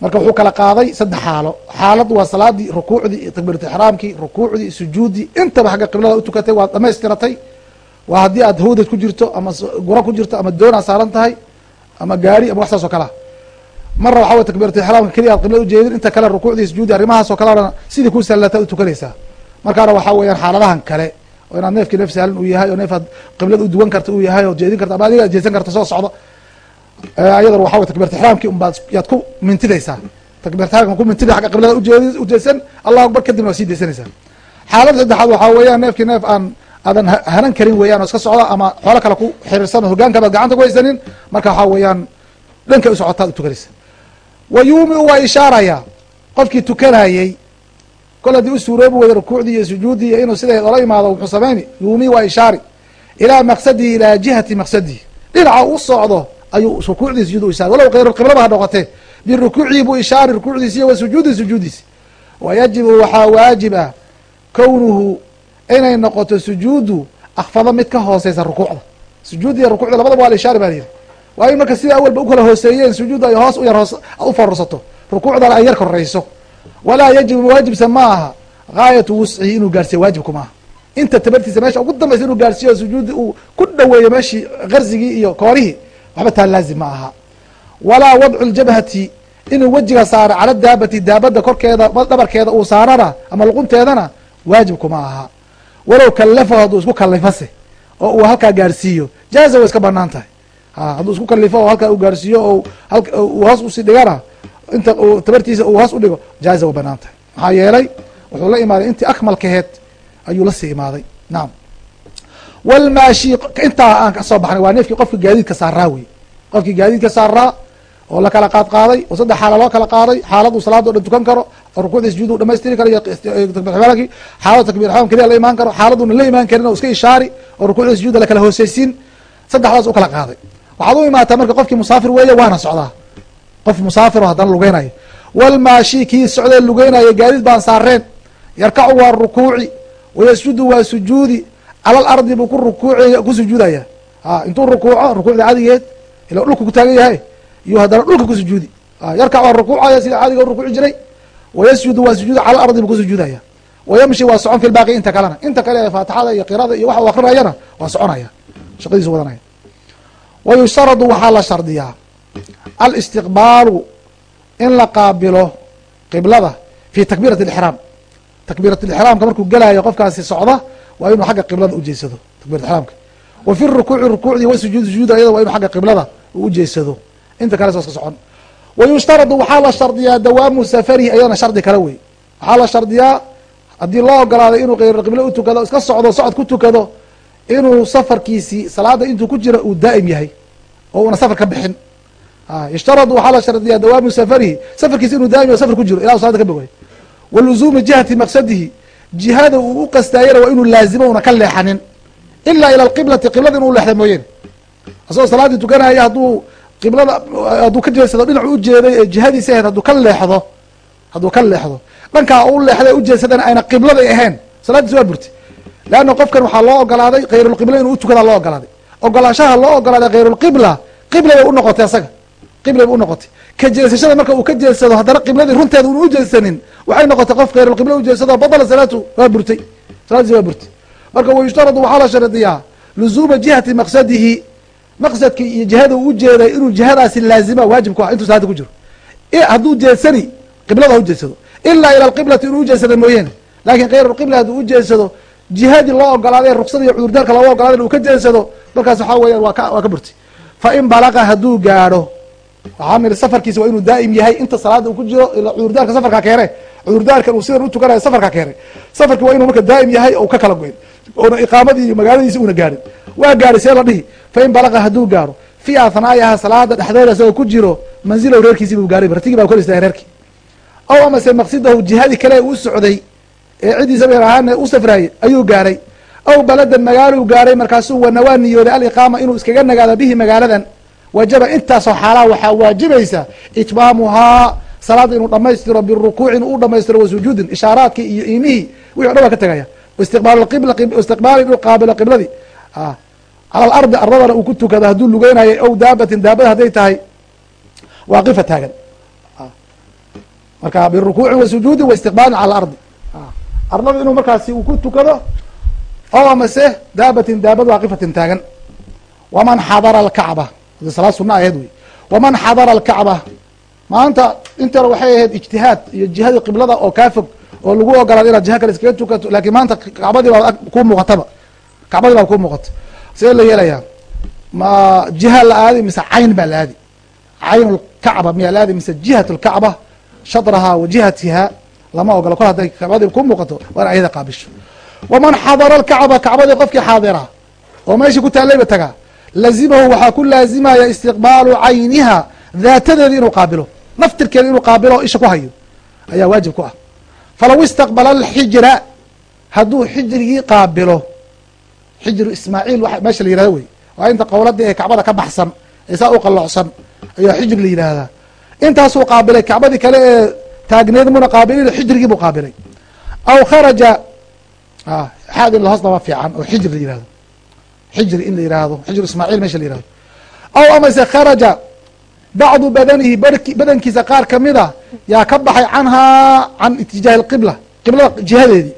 marka wuxuu kala qaaday saddex xaalo xaalad waa salaadii rukuucdii takbiiratixraamkii rukuucdii sujuuddii intaba xagga qiblada utukatay waad dhamaystiratay waa haddii aad hawdad ku jirto ama gura ku jirto ama doon aad saaran tahay ama gaari ama wax saas oo kalea marna waxa wey takbiiratixraamka keliya ad qiblada ujeedin inta kale rukuucdii sujuudi arrimahaas oo kalena sidii ku sallata u tukanaysaa markaana waxaa weeyaan xaaladahan kale oo inaad neefkii neef sahlan uu yahay oo neef aad qiblada u duwan karta uu yahay oo jeedin karta ama adiga ad jeesan karta soo socdo. Ayadana waxa wey takbiirtixraamkii unbaad yaad ku mintidaysaa. Takbiirtixraamka ku mintida agga qiblada ujeed ujeedsan allahu akbar kadibna waa sii daysanaysaa xaalada saddexaad waxaa weeyaan neefkii neef aan aadan hanan karin weeyaan oo iska socda ama xoolo kale ku xiriirsan oo hogaankabaad gacanta ku haysanin marka waxaa weeyaan dhankay u socotaad wa yuumiu waa ishaaraya qofkii tukanayey kol haddii u suuroobi weyda rukuucdii iyo sujuuddii iyo inuu sideed ola imaado wuxuu samayni yuumi waa ishaari. Ilaa maqsadihi ilaa jihati maqsadihi dhinaca u socdo ayuu rukuucdii sujuud u ishaari. Walow kayruqiblaba ha noqotee. Birukuucihi buu ishaari rukuucdiisi iyo wa sujuudi sujuudiisi wa waxaa waajib ah kownuhu inay noqoto sujuudu akfado mid ka hooseysa rukuucda. Sujuud iyo rukuucda labadaba waa la ishaari ba layidhi waa in marka sida awalba u kala hooseeyeen sujuudda ay hoos u yar hoos u fororsato rukuucdana ay yar korayso walaa yajibu waajibsa ma aha gaayatu wuscihi inuu gaarsiyo waajibku maaha. Inta tabartiisa meesha ugu dambaysa inuu gaarsiiyo sujuudi uu ku dhaweeyo meeshii qarsigii iyo koorihii waxba taa laazim ma aha. Walaa wadcu ljabhati inuu wejiga saaro cala daabati daabadda korkeeda dhabarkeeda uu saarana ama luqunteedana waajibku ma aha walow kalafahu hadduu isku kalifase oo uu halkaa gaarsiiyo jaaza way iska bannaan tahay ha hadduu isku kalifo oo halkaa uu gaarsiiyo o uu hoos u sii dhigana inta tabartiisa uu hoos u dhigo jaaza way bannaan tahay maxaa yeelay wuxuu la imaaday intii akmalkaheed ayuu la sii imaaday. Nacam walmaashi intaa aan ka soo baxnay waa neefkii qofka gaadiidka saaraa wey qofkii gaadiidka saaraa oo la kala qaad qaaday oo saddex xaala loo kala qaaday xaalad uu salaada o dhan tukan karo rukuucda sujuud u dhamaystiri karo iyo takbirxmalki xaalad takbirxram keliya la imaan karo xaaladuna la imaan karin oo iska ishaari oo rukuucda sujuuda lakala hooseysiin saddexdaas u kala qaaday. Waxaad u imaataa marka qofkii musaafir weeye waana socdaa qof musaafiro haddana lugeynayo walmaashi kii socdee lugeynayo gaadiid baan saareen. Yarkacu waa rukuuci wayasjudu waa sujuudi. Cala alardi buu ku rukuuc ku sujuudaya. A intuu rukuuco rukuucda cadigeed ila dhulka ku taagan yahay iyo haddana dhulka ku sujuudi. Yarkac waa rukuucaya sida caadiga u rukuuci jiray. Wayasjudu waa sujuudi cala alardi buu ku sujuudaya. Wayamshi waa socon fi inta kalena. Inta kale faatixada iyo qirada iyo waxa uu akrinayana waa soconaya. Shaqadiisu wadanaya. Wa yushtaradu waxaa la shardiyaa alistiqbaalu in la qaabilo qiblada fi takbiirat alixraam takbiirat lixraamka markuu gelaayo qofkaasi socda waa inuu xagga qiblada ujeedsado takbirat ixraamka wa fi rukuuci rukuucdii wa sujuud ayada waa inu xagga qiblada uu ujeedsado inta kale soo iska socon wa yushtaradu waxaa la shardiyaa dawaamu safarihi ayadana shardi kale wey waxaa la shardiyaa haddii loo ogolaaday inuu qiblo utukado iska socdo socod ku tukado inuu safarkiisii salaada intuu ku jira uu daa'im yahay oo una safar ka bixin yushtaradu waxaa la shardiyaa dawaamu safarihi. Safarkiisi inuu yaho safar ku jiro ila salada ka bogay. Wa luzuumi jihati maqsadihi. Jihada uu u qastaayana waa inuu laazimo una ka leexanin. Ilaa ila alqiblati qiblada inuu leexda mooyeene asagoo salaaddii tukanaya hadduu qiblada hadduu ka jeedsado dhinacu ujeeday ee jihadiisi ahayd hadduu ka leexdo hadduu ka leexdo. Dhankaa u leexday ujeedsadana ayna qibladay ahayn. Salaaddiis waa burtay leanna qofkan waxaa loo ogolaaday khayrulqibla inuu utukadaa loo ogolaaday ogolaanshaha loo ogolaaday khayrulqibla qibla bay u asaga qibla u noqotay. Ka jeesashada marka uu ka jeedsado haddana qibladii runteeda un ujeedsanin waxay noqotay qof khayrulqibla ujeedsado badala salaatu waa burtay. Salaadiisi waa burtay. Marka wayushtaradu waxaa la shardiyaa luzuuma jihati maqsadihi maqsadki iyo jihada uu ujeeday inuu jihadaasi laazima waajib ku ah intuu salaada ku jiro. Hadduu jeedsani qiblada ha ujeedsado ilaa ila alqiblati inuu ujeedsado mooyeene laakiin khayrulqibla hadduu ujeedsado jihadii loo ogolaaday ruksada iyo cudurdaarka looga ogolaaday uu ka jeedsado markaas waxaa weeyaan waa ka burtay. Fa in balaqa hadduu gaadho waxaa niri safarkiisa waa inuu daa'im yahay inta salaada uu ku jiro cudurdaarka safarkaa keene cudurdaarkan uu sidan utukanayo safarkaa keenay safarki waa inuu marka daa'im yahay oo ka kala goyn oona iqaamadii iyo magaaladiisi una gaadhin waa gaadhay see la dhihi fa in balaqa hadduu gaadho fi athnaayaha salaada dhexdeeda isagoo ku jiro manzilow reerkiisii buu gaaray martigii baa kor istaagay reerkii aw amase maqsidahu jihadii kale uu socday ee cidiisa beer ahaana u safraayey ayuu gaaray aw baladan magaaluu gaaray markaasuu wanawaa niyooday aliqaama inuu iskaga nagaado bihi magaaladan wajaba intaasoo xaalaa waxaa waajibaysa itmaamuhaa salaada inuu dhamaystiro birukuuci inuu u dhamaystiro wa sujuudin ishaaraadkii iyo iimihii wixi o dhan waa ka tegaya istiqbaal qibla istiqbaali inuu qaabilo qibladii cala alardi ardadana uu ku tukado hadduu lugeynayo aw daabatin daabada hadday tahay waaqifa taagan. Marka birukuucin wa sujuudin wa istiqbaalin cala alardi ardada inuu markaasi uu ku tukado oo amase daabatin daabad waaqifatin taagan. Waman xadara alkacba salaad suna aheed wey. Waman xadara alkacba. Maanta inta hore waxay ahayd ijtihaad iyo jihadii qiblada oo kaa fog oo lagu ogolaado inaad jiha kale iskaga tukato laakiin maanta kacbadii baa ku muuqataba kacbadii baa ku muuqata. See la yeelayaa. Ma jiha la aadi mise cayn baa la aadi. Cayn lkacba miyaa la aadi mise jihat lkacba shadrahaa wa lama ogola kol hadday kacbadii ku muuqato waa in ayada qaabisho. Waman xadara alkacba kacbadii qofkii xaadira. Oo meeshii ku taallayba tagaa lazimahu waxaa ku laazimaya istiqbaalu cayniha daatadeedii inuu qaabilo. Naftirkeeda inuu qaabilo isha ku hayo. Ayaa waajib ku ah. Falaw istaqbala alxijra hadduu xijrigii qaabilo. Xijru ismaaciil meesha la yihahdo wey waa inta qowladii ee kacbada ka baxsan ee saa u qalloocsan ayaa xijri la yidhaahdaa intaasuu qaabilay kacbadii kale ee taagneed muna qaabilin xijrigii buu qaabilay. Aw kharaja xaad in lahoosna waa fiican oo xijri la yihahdo xijri in la yihahdo xijru ismaaciil meesha la yihahdo aw amase kharaja bacdu badanihi badankiisa qaar ka mid a yaa ka baxay canhaa can itijaahi lqibla qiblada jihadeedii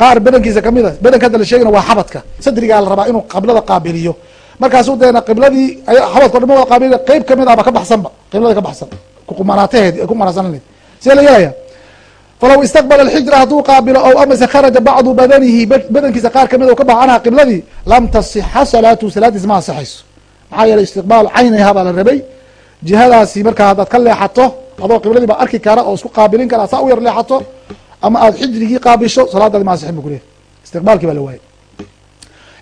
qaar badankiisa ka mid a badanka hadda la sheegana waa xabadka. Sadrigaa la rabaa inuu qiblada qaabiliyo. Markaasuu deena qibladii xabadka o wada qaabiliy qeyb ka mid ahba ka baxsanba qiblada ka baxsan. Kuqumanaataheedi ay ku qumanasan lahed see la yeelaya falaw istaqbala alxijra hadduu qaabilo ow amase kharaja bacdu badanihi badankiisa qaar ka mid o ka canhaa qibladii lam tasixa salaatu salaadiis ma ansixayso maxaa yeelay istiqbaal cayniha baa la rabay jihadaasi markaa haddaad ka leexato adoo qibladii baa arki kara oo isku qaabilin kara saa u yar leexato ama aad xijrigii qaabisho salaadaadi ma ansixin bu ku leehay istiqbaalkii baa la waayay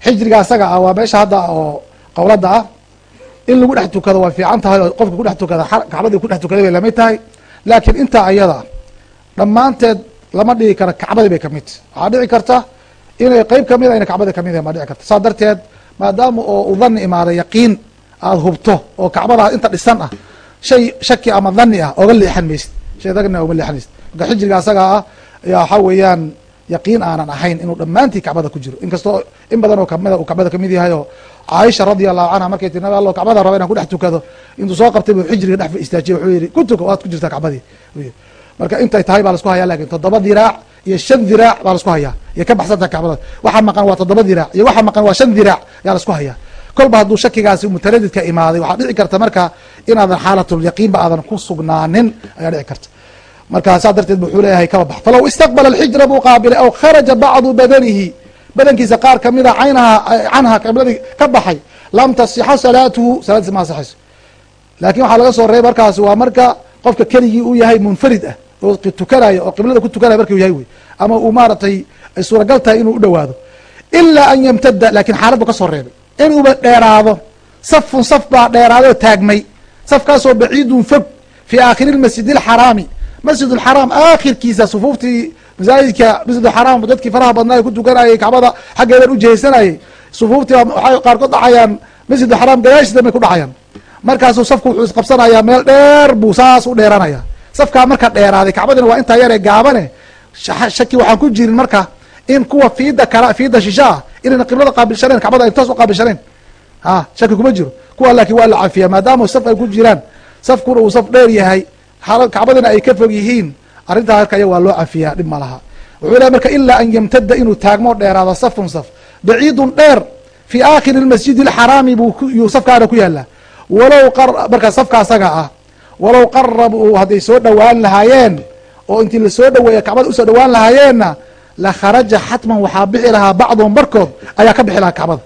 xijriga asaga ah waa meesha hadda oo qowladda ah in lagu dhex tukado way fiican tahay oo qofka kudhex tukada kacbadii kudhex tukaday bay la mid tahay laakiin intaa ayada dhammaanteed lama dhigi karo kacbadii bay ka mid waxaa dhici karta inay qeyb ka mid a ina kacbadii ka mid yahin baa dhici karta. Saa darteed maadaama oo u dhani imaaday yaqiin aada hubto oo kacbada inta dhisan ah shay shaki ama dhani ah oga leexan maysid. Shay ah oga marka xijriga asaga ah ayaa waxaa weeyaan yaqiin aanan ahayn inuu dhammaantii kacbada ku jiro. Inkastoo in badan oo kamida uu kacbada ka mid yahay oo caaisha radia allahu canha markay tii nabi allo kacbada raba inaan kudhex tukado. Intuu soo qabtay buu xijriga dhex istaajiye wuxuu yihi ku tuko waad ku jirtaa kacbadii marka intay tahay baa lasku hayaa laakiin toddoba diraac iyo shan diraac baa lasku hayaa iyo ka baxsan tahay kacbada waxaa maqan waa toddoba diraac iyo waxaa maqan waa shan diraac yaa lasku hayaa. Kolba hadduu shakigaasi mutaradidka imaaday waxaa dhici karta marka inaadan xaalatulyaqiinba aadan ku sugnaanin ayaa dhici karta. Marka saa darteed wuxuu leeyahay kaba bax. Falaw istaqbala alxijra buu qaabilay aw kharaja bacdu badanihi. Badankiisa qaar kamida caynaha canha qibladii ka baxay lam tasixa salaatuhu salaadiis ma ansixayso laakin waxaa laga soo reebay markaasi waa marka qofka keligii uu yahay munfarid ah oo tukanaya oo qiblada ku tukanaya marki u yahay wey. Ama uu maaragtay ay suuragal tahay inuu u dhowaado. Ilaa an yamtada laakiin xaalad bu ka soo reebay. Inuuba dheeraado safun saf baa dheeraadoo taagmay. Safkaasoo baciidun fog fi aakhiri lmasjid alxaraami masjid alxaraam aakhirkiisa sufuuftii masaajidka masjid alxaraam dadkii faraha badnaa ku tukanayay kacbada xaggeedan ujihaysanayay sufuuftii waxay qaarkood dhacayaan masjid alxaraam gadaashiisa bay ku dhacayaan markaasuu safku wuxuu isqabsanayaa meel dheer buu saas u dheeranaya. Safkaa marka dheeraaday kacbadina waa intaa yaree gaabane. Shaki waxaan ku jirin marka in kuwa fiida kala fiida shisha ah inayna qiblada qaabilshaneen kacbada ay u qaabilshaneen. A shaki kuma jiro. Kuwa laakiin waa la cafiyaa maadaama saf ay ku jiraan. Safkuna uu saf dheer yahay kacbadina ay ka fog yihiin. Arrintaa halka aya waa loo cafiyaa dhib ma laha. Wuxuu lehay marka ilaa an yamtada inuu taagmoo dheeraado safun saf. Baciidun dheer fi aakhiri masjid اlxaraami buu safkaana ku yaalla walow marka safka asaga ah walow qarabuu hadday soo dhowaan lahaayeen oo intii la soo dhaweeya kacbada u soo dhowaan lahaayeenna la kharaja xatman waxaa bixi lahaa bacduhum barkood ayaa ka bixi lahaa kacbada.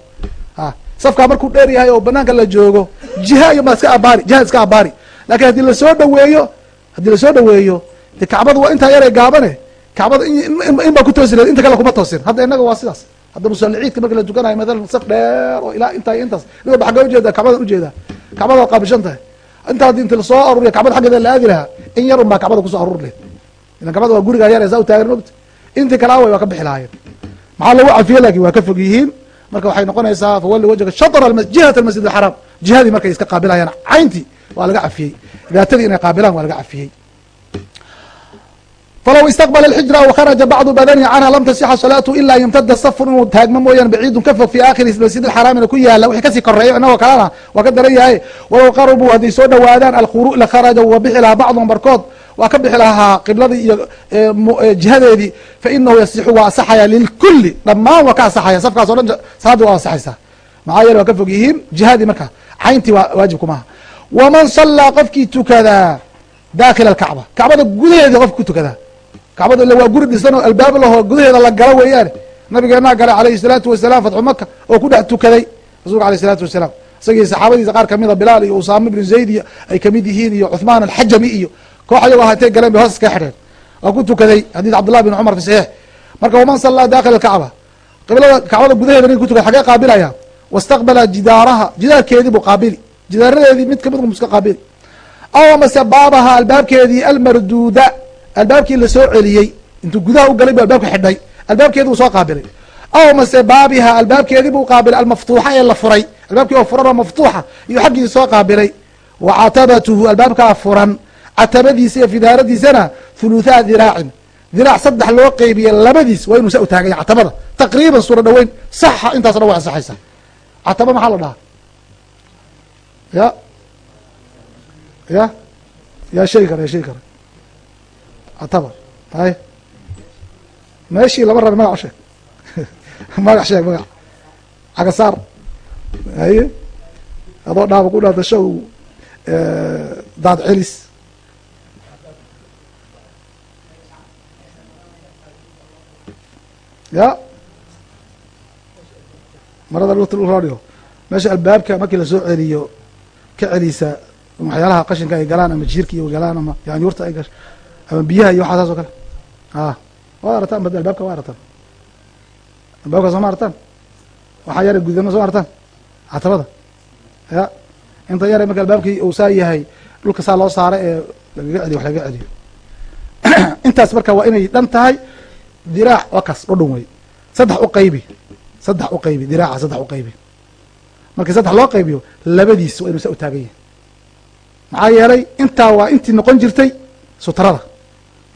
Safkaa markuu dheer yahay oo banaanka la joogo jiha iyo ma iska abaari jiha iska abaari laakiin haddii la soo dhaweeyo haddii la soo dhaweeyo de kacbada waa intaa yaray gaabane kacbada in baa ku toosi inta kale kuma toosin. Hadda inaga waa sidaas. Hadda musalli ciidka marki la tukanayo mathalan saf dheer oo ilaa intaa intaas. Nigo ba xagga ujeeda kacbadan u jeedaa kacbada waa qaabishan tahay. Inta haddi inta la soo aruriya kacbada xaggeeda la aadi lahaa in yar un baa kacbada ku soo aruri lehed ilan kacbada waa gurigaa yar saa u taagan mogta intii kale away waa ka bixi lahaayeen. Maxaa lagu cafiye laakiin waa ka fog yihiin. Marka waxay noqonaysaa fawali wajhka shatr jihat almasjid alxaraam jihadii markay iska qaabilayaan cayntii waa laga cafiyey. Daatadii inay qaabilaan waa laga cafiyey falow istaqbala alxijra aw kharaja bacdu badani canha lam tasixa salaatu ilaa yamtada safun inuu taagmo mooyaane baciidun ka fog fi aakhiri masjid alxaraamina ku yaalla wixii ka sii koreeyo inagoo kalena waa ka daran yahay walow qarubuu hadday soo dhawaadaan alkhuru la kharaja wa bixi lahaa bacduhum barkood waa ka bixi lahaa qibladii iyo jihadeedii fa inahu yasixu waa asaxaya lilkuli dhammaan waa ka asaxaya safkaas o dhan salaadii waa asaxaysaa maxaa yeele waa ka fog yihiin jihadii marka cayntii waa waajib kumaha waman sallaa qofkii tukadaa daakila alkacba kacbada gudaheedii ku tukadaa kacbada ila waa guri dhisan oo albaab lahoo gudaheeda la galo weeyaane nabigeenaa galay alayhi salaatu wasalaam fatxu maka oo ku dhex tukaday rasuulka aleyh isalaatu wasalaam. Isagii saxaabadiisa qaar kamida bilaal iyo usaama ibnu zayd iyo ay ka mid yihiin iyo cuthmaan alxajami iyo koox ayagoo aha intay galeen bay hoos iskaga xidheen waa ku tukaday xadiid cabdullah bin cumar fi saxiix. Marka waman sallaa daakila alkacba qiblada kacbada gudaheeda nin ku tukada xagee qaabilaya wastaqbala jidaaraha. Jidaarkeedii buu qaabili jidaaradeedii mid ka mid mu iska qaabili aw amase baabaha albaabkeedii almarduuda albaabkii la soo celiyey intuu gudaha u galay bu albaabka xidhay. Albaabkeedi buu soo qaabilay. Aw mase baabiha albaabkeedii buu qaabilay almaftuuxa ee la furay. Albaabkii oo furan oo maftuuxa iyo xaggiisi soo qaabilay. Wa catabatuhu albaabkaa furan catabadiisa iyo fidaaradiisana thuluthaa diraacin diraac saddex loo qeybiye labadiis waa inuu sa u taaganya catabada. Taqriiban suura dhaweyn saxa intaaso dhan way ansaxaysa cataba maxaa la dhahaa? Ya? Ya? Yaa sheegi kara ya sheegi kara cataba hay meeshii lama rabi magac sheeg. Magac sheeg magac cagasaar haye adoo dhaaba ku dhaadasho daad celis. Ya. Marada radio meesha albaabka markii la soo celiyo ka celisa waxyaalaha qashinka ay galaan ama jiirka iyo galaan ama yaanyuurta ay gasho ama biyaha iyo waxaa saas kale. A waad arataan bad albaabka waa arataan albaabka soo ma arataan waxaa yara gudama soo arataan catabada ya inta yare marka albaabkii uu saa yahay dhulka saa loo saara ee lagaga celiyo wax lagaga celiyo. Intaas marka waa inay dhan tahay diraac waa kaas wey saddex u qaybi. Saddex u qaybi diraaca saddex u qaybi. Markii saddex loo qaybiyo labadiis waa inu saa u taagan yahay. Maxaa yeelay intaa waa intii noqon jirtay sutrada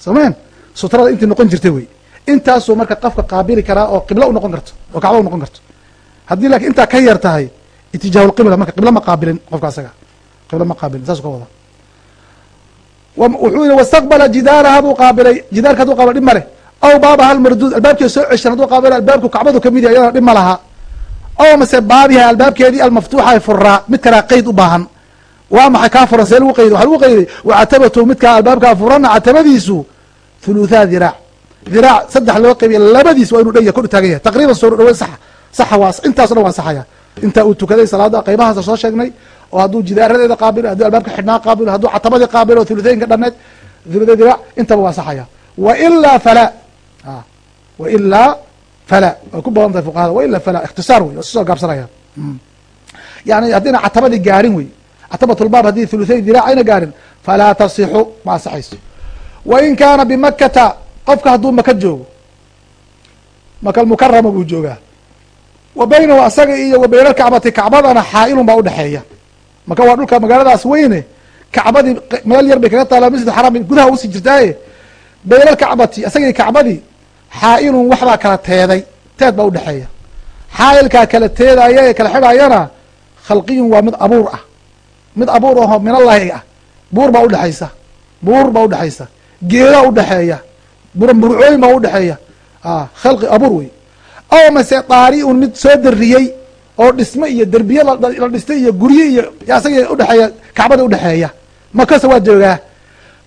sameen sutrada intii noqon jirtay wey. Intaasuu marka qofka qaabili karaa oo qiblo u noqon karto oo kacba u noqon karto. Haddii laakiin intaa ka yar tahay itijaahulqibla marka qiblo ma qaabilin qofka asaga. Qiblo ma qaabilin saasuu ka wada. Wuxuu yihi wastaqbala jidaaraha buu qaabilay. Jidaarka haduu qaabila dhib leh. Aw baabaha almarduud albaabkii soo ceshan haduu qaabilo albaabku kacbadu ka mid yahay iyadana dhib ma aw mase baabiha albaabkeedii almaftuuxa furaa mid kalaa qeyd u baahan. Waa maxay kaa furan see lagu qayday waxa lagu qayday. Wacatabatu midkaa albaabkaa furanna catabadiisu thuluthaa diraac diraac saddex loo qaybiya labadiis waa inu dhan yahy kor u yahay taqriban soo dhaweyn saxa. Saxa waa intaaso dhan waa ansaxaya intaa uu tukaday salaada qaybahaas soo sheegnay. Oo hadduu jidaaradeeda qaabilo hadduu albaabka xidhnaa qaabilo hadduu catabadii qaabilo thuluthayinka dhaneed thuluthay diraac intaba waa ansaxaya wa ilaa falaa wa ilaa falaa way ku badan tahay fuqahada wa ilaa falaa ikhtisaar wey waa soo gaabsanaya yani haddina catabadii gaarin wey catabatulbaab haddii thuluthay diraac ayna gaarin falaa tasixu ma ansaxayso wa in kaana bimakata qofka hadduu maka joogo maka almukarama buu joogaa wa baynahu asaga iyo wa bayna alkacbati kacbadana xaa-ilun baa udhexeeya maka waa dhulka magaaladaas weyne kacbadii meel yar bay kaga taalaa masjid xaram gudaha u sii jirtaaye bayna alkacbati asagii kacbadii xaa-ilun waxbaa kala teeday teed baa udhexeeya xaailkaa kala teedaya ee kala xidhaayana khalqiyun waa mid abuur ah mid abuur aho minallahi ah buur baa udhexaysa buur baa udhexaysa geedaa udhexeeya buranburcooyin baa udhexeeya khalqi abuur wey aw mase daari-un mid soo dariyey oo dhisme iyo derbiye la dhistay iyo gurye iyo asaga udhexeeya kacbada udhexeeya makase waa joogaa?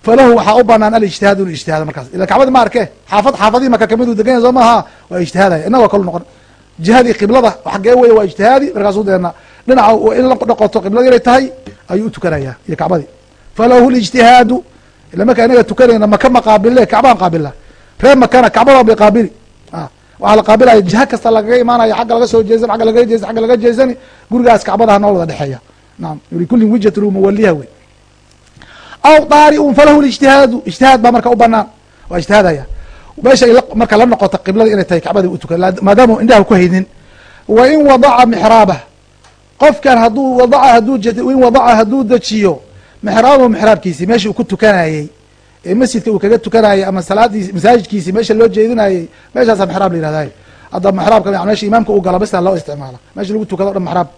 Falahu waxaa u banaan alijtihaad inu ijtihaado markaas. Ila kacbadi ma arke? Xaafad xaafadii maka ka mid u deganya soo maaha? Waa ijtihaadaya. Inagoo kalu noqon. Jihadii qiblada xagee wey waa ijtihaadi. Markaasu deena dhinaca in la noqoto qibladi inay tahay ayuu utukanaya iyo kacbadii. Falahu lijtihaadu ila marka inaga tukanayna maka maqaabile kacbaan qaabila reer makana kacbadan bay qaabili waxaa la qaabilaya jiha kasta lagaga imaanaya xagga laga soo jeesan agga lagaga jeesan agga laga jeesani gurigaas kacbadaha noo dhexeeya naam likullin wijatru mawaliha wey aw daari-un falahu lijtihaadu ijtihaad baa marka u banaan waa ijtihaadaya meesha marka la noqota qiblada inay tahay kacbadii utukan maadaama indhaha ku haynin wa wadaca mixraabah qofkan hadduu wadaca hadduu in wadaca hadduu dejiyo mixraabahu mixraabkiisi meeshii uu ku tukanayey ee masjidka uu kaga tukanayey ama salaadiisi masaajidkiisi meesha loo jeedinayey meeshaasa mixraab la yihahday hadda mixraabka meesha imaamka uu galo basa loo isticmaala. Meesha lagu tukado o dhan mixraab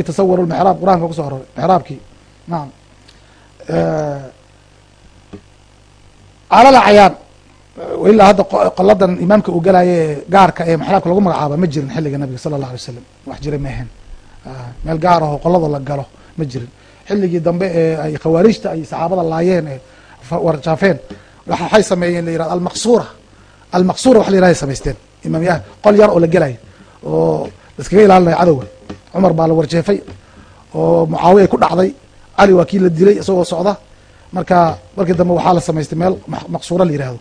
itasawar mixraab qur'aanka kuso aroray mixraabkii naam. Calal acyaan ilaa hadda qoladan imaamka uu galaye gaarka ee maxraabka lagu magacaaba ma jirin xilliga nabiga sala allah alay wasalam wax jira maahan meel gaar aho qolada la galo ma jirin xilligii dambe ee ay khawaarijta ay saxaabada laayeen ee warjaafeen waxay sameeyeen la yiraahdo almaqsuura. Almaqsuura wax la yirahda samaysteen imaamyaha qol yar oo la gelayo oo laiskaga ilaalinayo cadowga cumar baa la warjeefay oo mucaawiya ku dhacday. Cali waa kii la dilay isagoo socda. Marka markii dambe waxaa la samaystay meel maqsuura la yihahdo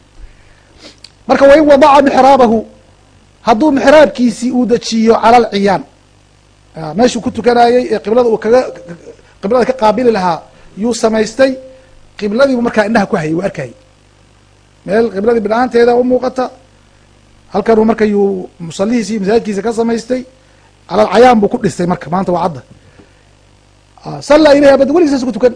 marka wain wadaca mixraabahu hadduu mixraabkiisii uu dejiyo cala alciyaan meeshuu ku tukanayey ee qiblada uu kaga qiblada ka qaabili lahaa yuu samaystay qibladiibu markaa indhaha ku hayay waa arkayay. Meel qibladii bidhaanteeda u muuqata halkanuu marka yuu musalihiisi masaajidkiisa ka samaystay cala alcayaan buu ku dhistay marka maanta waa cadda. Sallaa ilayha bad weligiisaas ku tukan.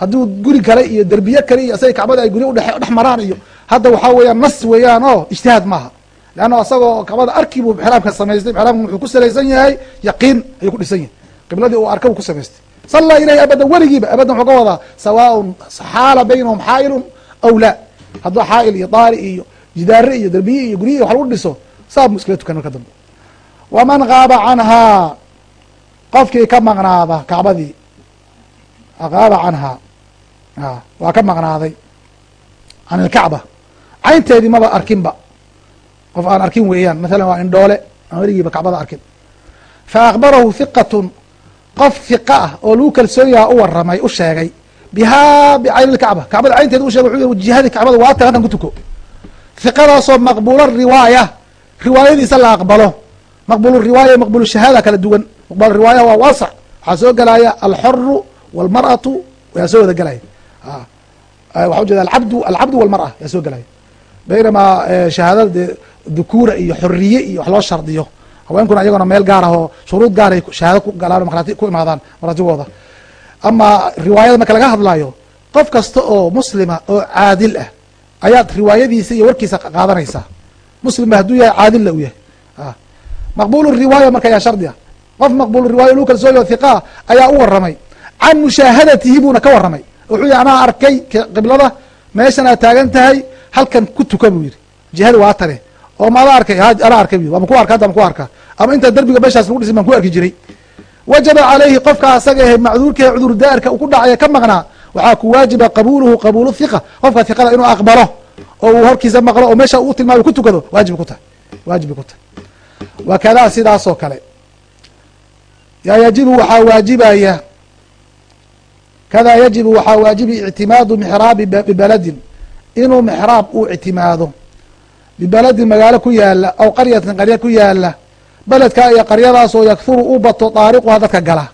Hadduu guri kale iyo derbiye kale iyo asaga kacbada ay gurya udhe dhex maraan iyo hadda waxaa weeyaan nas weeyaan oo ijtihaad maaha. Leanna asagoo kacbada arki buu mixraabka samaystay mixraabka wuxuu ku salaysan yahay yaqiin ayuu ku dhisan yahay. Qibladii uu arka uu ku samaystay sallaa ilayhi abadan weligiiba abadan wuxuu ka wadaa sawaaun xaala baynahum xaa'ilun aw laa. Hadduu xaa'il iyo daari iyo jidaare iyo derbiye iyo gurye wax lagu dhiso saa buu iskala tukan marka dambe. Waman gaaba canhaa qofkii ka maqnaada kacbadii. Gaaba canhaa waa ka maqnaaday can ilkacba caynteedii maba arkinba. Qof aan arkin weeyaan mathalan waa indhoole aan weligiiba kacbada arkin. Fa akbarahu hiqatun qof hiqa ah oo lagu kalsoon yaha u waramay u sheegay bihaa bicayni lkacba kacbada caynteeda u shegay wuxuu jihadii kacbada waa tan halkan ku tuko. Hiqadaasoo maqbuula riwaaya riwaayadiisa la aqbalo. Maqbul riwaaya maqbul shahaada kala duwan. Maqbul riwaaya waa waasac waxaa soo gelaya alxoru walmar'atu yaa soo wada gelaya waxa ujeeda alabdu alcabdu walmar'a yaa soo gelaya baynamaa shahaadada dee dhukuura iyo xoriye iyo wax loo shardiyo haweenkuna iyagona meel gaar ah shuruud gaaray shahaado ku galaan ku imaadaan maraatigooda ama riwaayada marka laga hadlayo qof kasta oo muslima oo caadil ah ayaad riwaayadiisa iyo warkiisa qaadanaysaa muslimba hadduu yahay caadilla u yahay. Maqbul riwaaya marka ayaa shardi ah. Qof maqbul riwaaya lu kalsooyo hiqaa ayaa u waramay can mushaahadatihi buuna ka waramay wuxuu yihi anaa arkay qiblada meeshan aad taagan tahay halkan ku tuka buu yihi jihada waa tane oo maada arkay? Anaa arkay bu ama ku arka hadda ma ku arka ama inta derbiga meeshaas lagu dhisay baan ku arki jiray. Wajaba calayhi qofka asaga ahe macduurka cudur daarka ku dhacaya ka maqnaa. Waxaa ku waajiba qabuuluhu qabuulu hiqa qofka hiqada inuu aqbalo oo uu horkiisa maqlo oo meesha uu tilmaamay ku tukado waajib ku tahay. Waajibi ku tahay. Wakadaa sidaasoo kale. Yaa yajibu waxaa waajibaya. Kadaa yajibu waxaa waajibi ictimaadu mixraabi bibeladin inuu mixraab uu ictimaado bibeladin magaalo ku yaalla aw qaryatin qarya ku yaalla beledka iyo qaryadaasoo yakfuru u bato daariquha dadka gala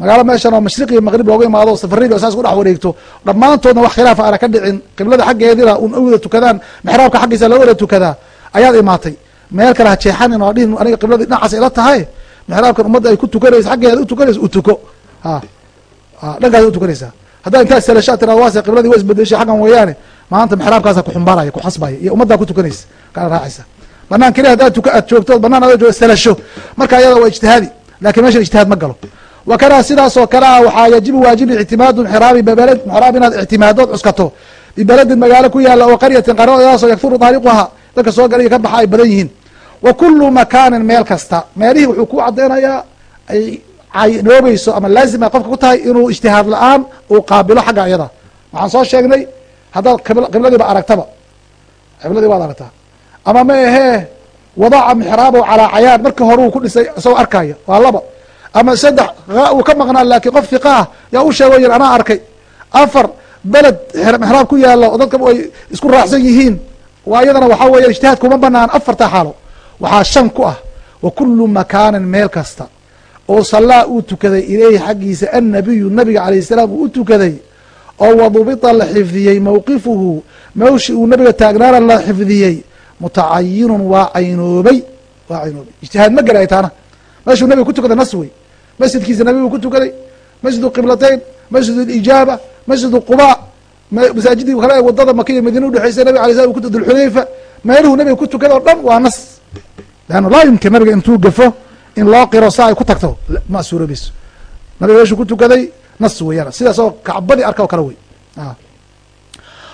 magaalo meeshan oo mashriq iyo maqrib looga imaado safarribi saas ku dhex wareegto dhammaantoodna wax khilaafa ana ka dhicin qiblada xaggeedina un wada tukadaan mixraabka xaggiisa loo wada tukadaa ayaad imaatay meel kale ha jeexanin oo dhihin aniga qibladii dhinacaas ila tahay mixraabkan ummadda ay ku tukanayso xaggeeda u tukanayso u tuko ha dhankaas u tukanaysaa haddaa intaad salashaa tirado waase qibladii wa isbedeshay xaggan weeyaane maanta mixraabkaasa kuxumbaaraya kuxasbaya iyo ummaddaa ku tukanaysa kala raacaysa. Banaan keliya haddaad tuka aad banaan adoo jooga salasho. Marka ayada waa ijtihaadi laakiin meeshan ijtihaad ma galo. Wakada sidaas oo kale ah waxaa yajibu waajibi ictimaadu mxiraabi bbled mxraab inaad ictimaadood cuskato. Bibeledin magaalo ku yaalla oo qaryatin qaradaasoo yakfuru daariquha dadka soo galay ka baxa ay badan yihiin. Wa kulu makaanin meel kasta. Meelihii wuxuu ku cadeynayaa ay caynoobayso ama laazima qofka ku tahay inuu ijtihaad la'aan uu qaabilo xagga iyada waxaan soo sheegnay haddaad qibladiiba aragtaba. Qibladii baad aragtaa. Ama ma ahee wadaca mixraabo calaa cayaan markii hore uu ku dhisay isagoo arkaya. Waa laba. Ama saddex uu ka maqnaa laakiin qof fiqa ah yaa u sheego yir anaa arkay. Afar beled mexraab ku yaalo oo dadka ay isku raacsan yihiin. Waa iyadana waxaa weya ijtihaad kuma banaan afarta xaalo. Waxaa shan ku ah wa kulu makaanin meel kasta. Oo sallaa uu tukaday ileyhi xaggiisa annabiyu nabiga alayh salaam uu u tukaday oo wadubita la xifdiyey mawqifuhu mawshi uu nabiga taagnaana la xifdiyey mutacayinun waa caynoobay waa caynoobay. Ijtihaad ma gelay taana. Meeshuu nabiga ku tukaday nas wey masjidkiisa nabigu ku tukaday masjidu qiblatayn masjid alijaaba masjidu quba masaajidii kale waddada makiya madiina udhexeysay nabig alay slam ku dulxulayfa meeluhu nabiga ku tukada o dhan waa nas. Leanna laa yumkin nabiga intuu gafo in loo qiro sa ay ku tagto. Ma suuroobayso nabiga meeshuu ku tukaday nas weeyaan sidaas oo kacbadii arka oo kale wey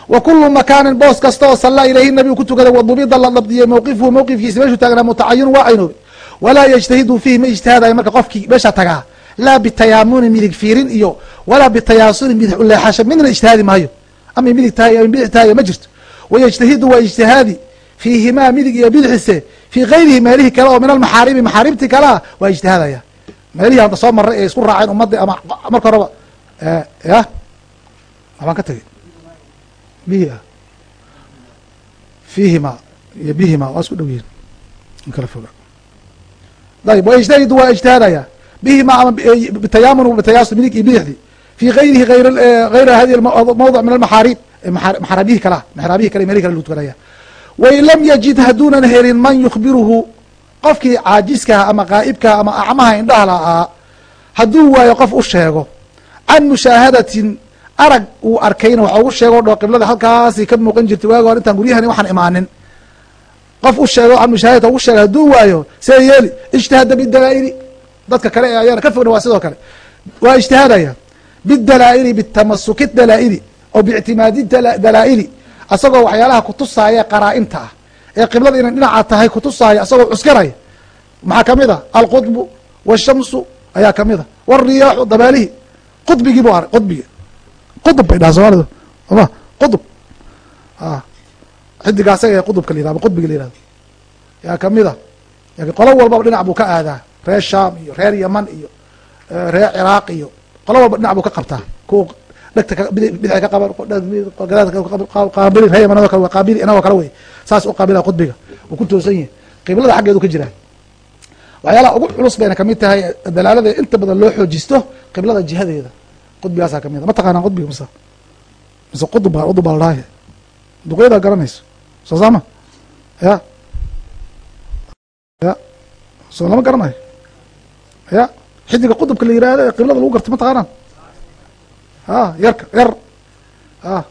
wa kulu makaanin boos kasta oo sallaa ilayhi nabigu ku tukaday wadubida la dabdiyey mawqifuhu mawqifkiisa meeshuu taagnaa mutacayinu waa caynoobay walaa yجtahidu fiihi ma ijtihaadayo marka qofkii meesha tagaa laa bitayaamuni midig fiirin iyo walaa bitayaasuni midix uleexasha midna ijtihaadi maayo ama midig tahay ama bidix tahay ma jirto wayجtahidu waa ijtihaadi fiihimaa midig iyo bidixise fii gayrihi meelihii kale oo min almaxaarimi maxaarimtii kale ah waa ijtihaadaya meelihii hadda soo maray ee isku raaceen ummadii ama marka horeba yah abaan ka tegey. Mihi ah fiihima iyo bihima waa isku dhow yihiin in kala foga. Ayb wa ijtahidu waa ijtihaadaya bihima ama bitayamun bitayaasum minig iyo bidixdi fi gayrihi ayra hadi mawdic min amaxaarib maxraabiyihi kala ah kale meelihi kale lagu tukanaya wain lam yajid hadduunan helin man yukhbiruhu qofkii caajiskaha ama qaa'ibkaha ama acmaha indhaha lahaa hadduu waayo qof u sheego can mushaahadatin arag uu arkayna waxa ugu sheego dho qiblada halkaasi ka muuqan jirtay waagi hor intaan guryahani waxaan imaanin. Qof u sheego can mushaahadata ugu sheega hadduu waayo see yeeli ijtihaada bidalaa'ili. Dadka kale ee ayaana ka fogna waa sidoo kale. Waa ijtihaadaya bidalaa'ili bitamasuki dalaa'ili oo biictimaadi dalaa'ili asagoo waxyaalaha kutusaaya qaraa-inta ah ee qiblada inay dhinaca tahay kutusaaya asagoo cuskanaya maxaa ka mid a alqudbu washamsu ayaa ka mid a wariyaxu dabeelihi qudbigii bu aray qudbigi qudub bay dhaha soomaalidu. Soma qudub. Xidiga asaga ee qudubka la yiraahdo ama qudbiga la yiraahdo yaa ka mid a qolo walbaba dhinac buu ka aadaa. Reer sham iyo reer yaman iyo reer ciraaq iyo qolo walba dhinac buu ka qabtaa. Kuwa dhegta bidxa ka qaban qaabili reer yamanado kale qaabili inagoo kale wey. Saas u qaabila qudbiga uu ku toosan yahay. Qiblada xaggeedu ka jiraa waxyaalaha ugu culus bayna ka mid tahay dalaalada inta badan loo xoojisto qiblada jihadeeda. Qudbigaasaa ka mid a ma taqaanaa qudbiga mise mise qudub ba qudub baa la dhahay duqeydaa garanayso. Soo saama? Ya ya soo lama garanayo. Ya xidiga qudubka la yiraahdo ee qiblada lagu garto ma taqaanaan a yarka yar. A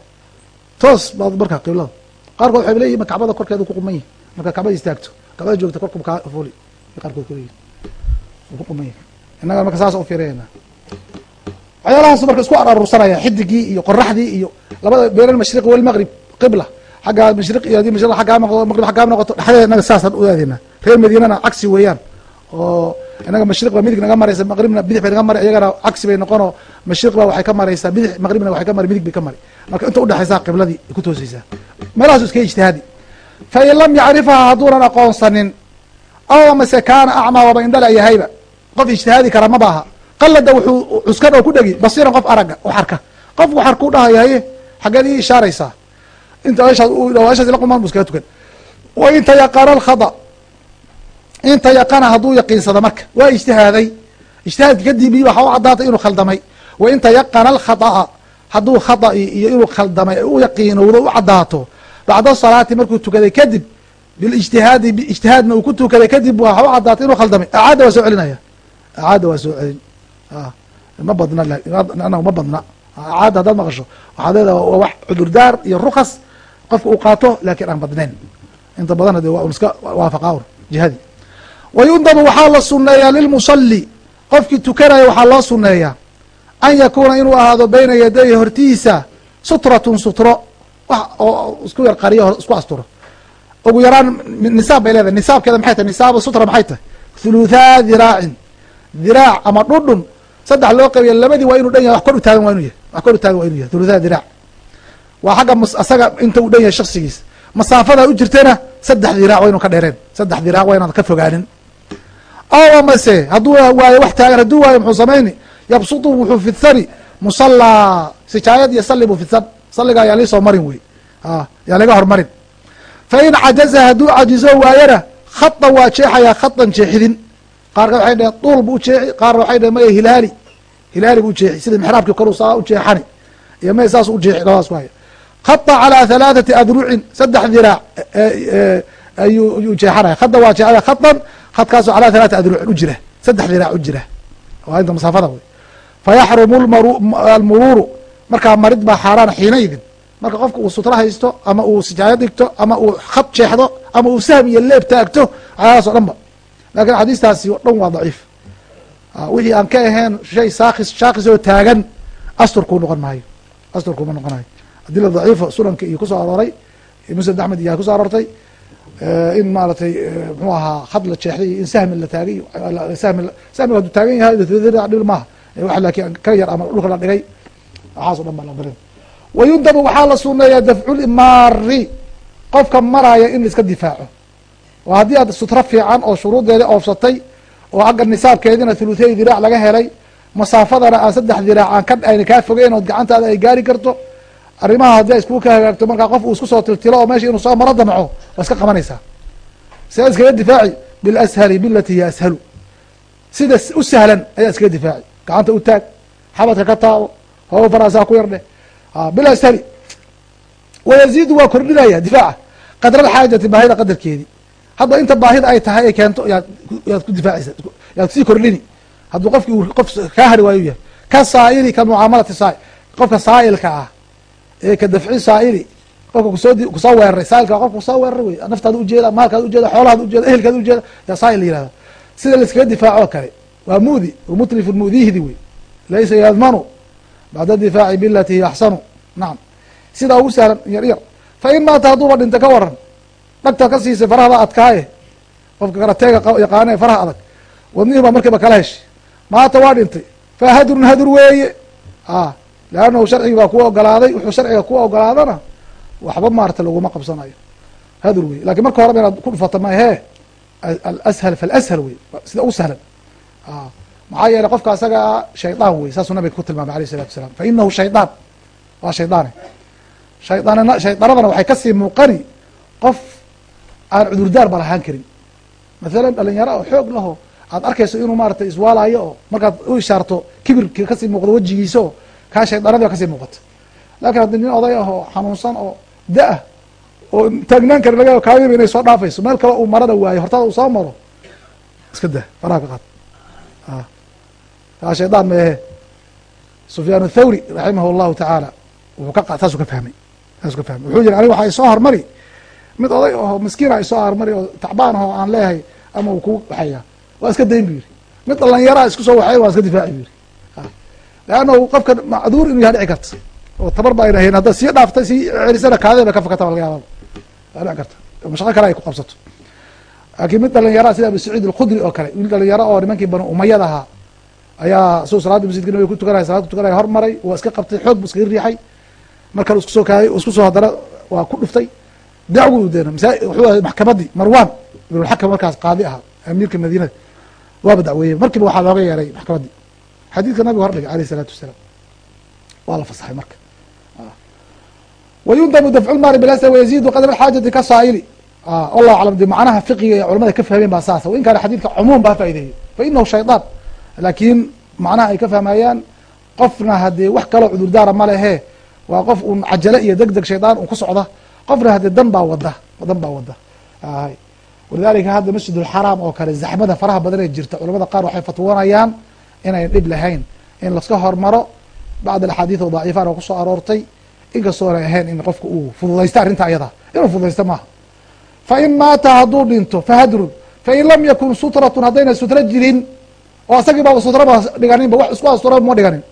toos baad markaa qiblada. Qaarkood waxay leeyihiin kacbada korkeedu ku quman yihi marka kacbada istaagto kacbada joogta korku kaa fuli qaarkood kuleeyihin u ku quman yihi innaga marka saas u fiiriyayna waxyaalahaasu marka isku ararursanaya xidigii iyo qoraxdii iyo labada been almashriqi walmaqrib qibla. Xaggaa mashriq iyo haddii mashriq aggaa noqdo maqrib aggaa noqoto dhexdeeda inaga saasaan u aadeyna reer madiinana cagsi weeyaan oo inaga mashriq baa midig naga maraysa maqribna bidix bay naga mari iyagana cagsi bay noqonoo mashriq ba waxay ka maraysaa bidix maqribna waxay ka mari midig bay ka mari marka inta udhexaysaa qibladii ku tooseysaa meelahaasu iska ijtihaadi. Fain lam yacrifaha hadduunan aqoonsanin aw mase kaana acmaa waba indhala yahayba qof ijtihaadi kara ma baaha. Qalada wuxuu cuskan oo ku dhegi basiiran qof aragga wax arka. Qof wax arkuu dhahayaye xaggeed ii ishaaraysaa inta meeshaas meeshaas ila qumaan bu iskaga tukan wa tayaqana alkhada in tayaqana hadduu yaqiinsado marka waa ijtihaaday. Ijtihaadka kadib waxa u caddaatay inuu khaldamay. Wa in tayaqana alkhada'a hadduu khada'i iyo inuu khaldamay u yaqiinowdo u caddaato. Bacda salaati markuu tukaday kadib bilijtihaadi ijtihaadna uu ku tukaday kadib waxa u caddaatay inuu khaldamay. Acaada waa soo celinaya. Acaada waa soo celin. Ma badna anaga ma badna. Acaada haddaad maqasho waxaad leedaha waa wax cudurdaar iyo rukas qofka uu qaato laakiin aan badnayn. Inta badana de waa un iska waafaqaa un jihadii wayundabu waxaa la suneeyaa lilmusali qofkii tukanaya waxaa loo suneeyaa an yakuuna inuu ahaado bayna yadayhi hortiisa sutratun sutro wax oo isku yar qariyo isku asturo ugu yaraan nisaab bay leedahay nisaabkeeda maxay tahay nisaabu sutra maxay tahay thuluthaa dhiraacin dhiraac ama dhudhun saddex loo qabiya labadii waa inu dhan yahay wax kor u waa inu yahay wax kor u taagan waa inu yahay thuluthaa dhiraac waa xagga asaga inta u dhan yahay shaksigiis masaafada u jirtana saddex dhiraac waa inu ka dheereen saddex dhiraac waa inaad ka fogaanin aw amase hadduu waayo wax taagan hadduu waayo muxuu samayni. Yabsutu wuxuu fidsani musallaa. Sijaayad iyo salli buu fidsan salliga ayaa liisoo marin wey. Yaa laga hormarin. Fa in cajaza hadduu cajizo waayana khada waa jeexayaa khadan jeexidin. Qaarka waxay dheheen duul bu ujeexi qaarna waxay dheheen maya hilaali. Hilaali bu ujeexi sida mixraabkii koru saa u jeexani. Iyo may saas ujeexi labadaas waay khada calaa halaathati adrucin saddex diraac ayuu jeexanaya khada waa jeexaya khadan khadkaasoo calaa halaati adrucin u jira saddex diraac u jira. Waa inta masaafada wey fayaxrumu almuruuru markaa marid baa xaaraan xiinaydin. Marka qofka uu sutra haysto ama uu sijaayad dhigto ama uu khad jeexdo ama uu sahm iyo leeb taagto waxyaalahaas o dhan ba. Lakin xadiistaasi o dhan waa daciif. Wixii aan ka ahayn shay saakis shaakis oo taagan asturkuu noqon maayo. Asturkuuma noqonayo adila daciifa sunanka iyo ku soo arooray musnad axmed iyaa ku soo aroortay in maaratay mxuu ahaa khad la jeexday in sahmi la taagay sahmi sahmiga haduu taagan yahay dhib maaha. Wax laakiin ka yar ama dhulka la dhigay. Waxaaso dhan baa la barin. Wayundabu waxaa la suneeyaa dafculimaari qofka maraya in la iska difaaco. Oo haddii aad sutro fiican oo shuruuddeeda oofsatay oo agga nisaabkeedina thuluthey diraac laga helay masaafadana aan saddex diraac aan ka ayna kaa fogeyn ood gacantaada ay gaari karto arrimaha haddii iskugu ka hagaagto markaa qof uu isku soo tiltilo oo meesha inuu soo maro damco waa iska qabanaysaa. Sidaa iskaga difaaci bilashali bilati hiya ashalu sida u sahlan ayaa iskaga difaaci. Gacanta u taag xabadka ka taabo hooba faraasaa ku yardhe bilashali wayaziidu waa kordhinaya difaaca. Qadra alxaajati baahida qadarkeedii hadda inta baahida ay tahay ay keento yaad ku difaacaysa yaad ku sii kordhini. Hadduu qofki qof kaa hari waayu yahay. Ka saa'ili ka mucaamalati saa qofka saa'ilka ah ka dafci saa'ili qofka ku soo ku soo weeraray saailka qofka ku soo weeraray wey naftaada ujeeda maalkaada ujeeda xoolahaada ujeeda ehelkaada ujeeda yaa saa'il la yihahda sida laiskaga difaaco kale waa mu'di mutlifun mu'dihdi wey. Laysa yadmanu bacda difaaci bilati axsanu. Nacam sidaa ugu sahlan yar yar. Fa in maata hadduuba dhinta ka waran dhagta ka siisay farahaba adkaaye. Qofka karateega yaqaane faraha adag. Wadnihii markiiba kala heshay. Maata waa dhintay. Fa hadrun hadur weeye. A leannahu sharcigi baa ku ogolaaday wuxuu sharciga ku ogolaadana waxba maarata laguma qabsanayo hadur wey laakiin marka horeba inaad ku dhufata mahe alashal falashal wey sida ugu sahlan maxaa yeeley qofka asagaa shaydaan wey saasuu nabiga ku tilmaamay alayh isalatu wasalaam fa inahu shaydaan waa shaydaane shaydaanna shaydaanadana waxay ka sii muuqani qof aan cudurdaar ba lahaan karin mathalan dhalinyaro oo xoog laho aad arkayso inuu maaratay iswaalayo oo markaad u ishaarto kibirki ka sii muuqdo wejigiisa oo kaa shaydaanadi ba ka sii muuqato laakiin haddii nin oday ah oo xanuunsan oo da'ah oo taagnaan kara laga kaadiba inay soo dhaafayso meel kale uu marada waayo hortada uu soo maro iska dah faraha ka qaad. Kaa shaydaan maehe sufyaan thawri raximah llahu tacaala wuxuu ka saasuu ka fahmay saasuu ka fahmay. Wuxuu yiri aniga waxaa isoo hormari. Mid oday aho miskiina isoo hormari oo tacbaan aho aan leeyahay ama uu ku waxaya waa iska dayn bu yiri mid dhalinyaraa isku soo waxay waa iska difaaci bu yiri leannahu qofka macduur inuu yaha dhici karta oo tabar ba ayna hayn sii dhaaftay sii celisana kaadee bay ka fakata laga yaababa waa dhici karta mashaqo kale ay ku qabsato laakiin mid dhalinyaraa sida abu alkhudri oo kale wiil dhalinyaro oo nimankii banu umayad ahaa ayaa suu salaadda masjidka nabiga ku tukanaya salad kutukanaya hormaray waa iska qabtay xoog bu iskaga riixay mar kale isku soo kaayay haddana waa ku dhuftay dacwu deen masa wuxuu ahay maxkamadii marwan ibnulxakam markaas qaadi ahaa amiirka madiinada waaba dacweeyey markiiba waxaa looga yeeray maxkamadii xadiidka nabiga hordhigay aleyh isalaatu wasalaam. Waa la fasaxay marka. Wayundabu dafcu lmaali bilasa wayaziidu qadra alxaajati ka saa'ili. Wallahu aclam de macnaha fiqiga ee culamada ka fahmeen baa saasa wain kaana xadiidka cumuum baa faa'ideeyey fa inahu shaydaan laakiin macnaha ay ka fahmayaan qofna haddee wax kaloo cudurdaara ma lehe waa qof un cajale iyo deg deg shaydaan un ku socda qofna haddee dan baa wada dan baa wada walidalika hadda masjid ulxaraam oo kale zaxmada faraha badan ee jirta culamada qaar waxay fatwoonayaan inayn dhib lahayn in laska hormaro. Bacd axaadiid oo daciifaan oo ku soo aroortay inkastoonay ahayn in qofka uu fududaysta arrinta ayada. Inuu fududaysta maaha. Fa in maata hadduu dhinto fahadrun fain lam yakun sutratun haddayna sutro jirin oo isagii baaba sutraba dhiganinba wax isku astura ma dhiganin.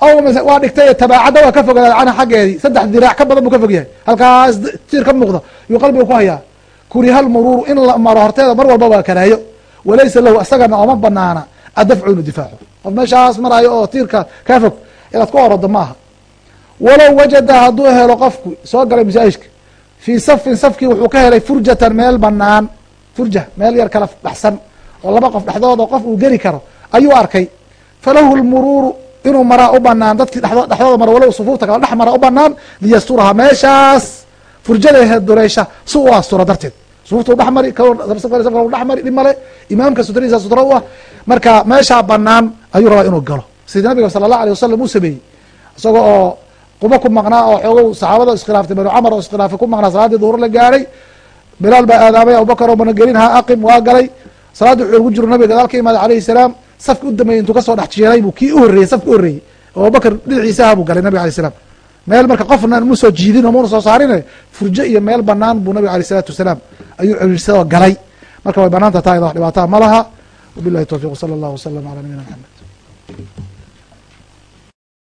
Aw waa dhigtay tabaacadda waa ka fogaada canha xaggeedii saddex diraac ka badan buu ka fog yahay halkaas tiir ka muuqda yuu qalbiga ku hayaa. Kurihal muruuru in la maro horteeda mar walba waa karaayo walaysa lahu isagana ooma banaana adafcu inu qof meeshaas maraayo oo tiirka kaa fog inaad ku orodo maaha walow wajada hadduu helo qofku soo galay masaajidka fii safin safkii wuxuu ka helay furjatan meel banaan furja meel yar kala baxsan oo laba qof dhexdooda qof uu geli karo ayuu arkay falahu lmuruuru inuu maraa u banaan dadkii dhexdooda mara walow sufuufta kala dhex mara u banaan liyasturaha meeshaas furjada dureysha si u astura darteed sufuufta u dhexmari dhexmari dhib male imaamka sutradiisa sutra u ah marka meeshaa banaan ayuu rabaa inuu galo. Sida nabiga sala allah alay wasalam uu sameeyey. Isaga oo quba ku maqnaa oo xoogow saxaabada iskilaaftay banu camar oo iskhilaafay ku maqnaa salaaddii duhur la gaaray. Bilaal baa aadaamay abubakar oo managelin ha aqim waa galay. Salaaddii wuxuu ugu jiro nabiga gadaal ka imaada alayhi salaam safki u dambeeyey intuu ka soo dhex jielay buu kii u horreeyey safki u horreeyey. Abubakar dhinaciisaha buu galay nabig alay slam meel marka qofna mu jiidin muna soo saarine furjo iyo meel banaan buu nabig aleyh isalaatu wasalaam ayuu ciriirsadoo galay. Marka way banaanta tahay dhibaataa ma laha. Wabilahi towfiq wsala allah wasalam ala nabiyina maxamed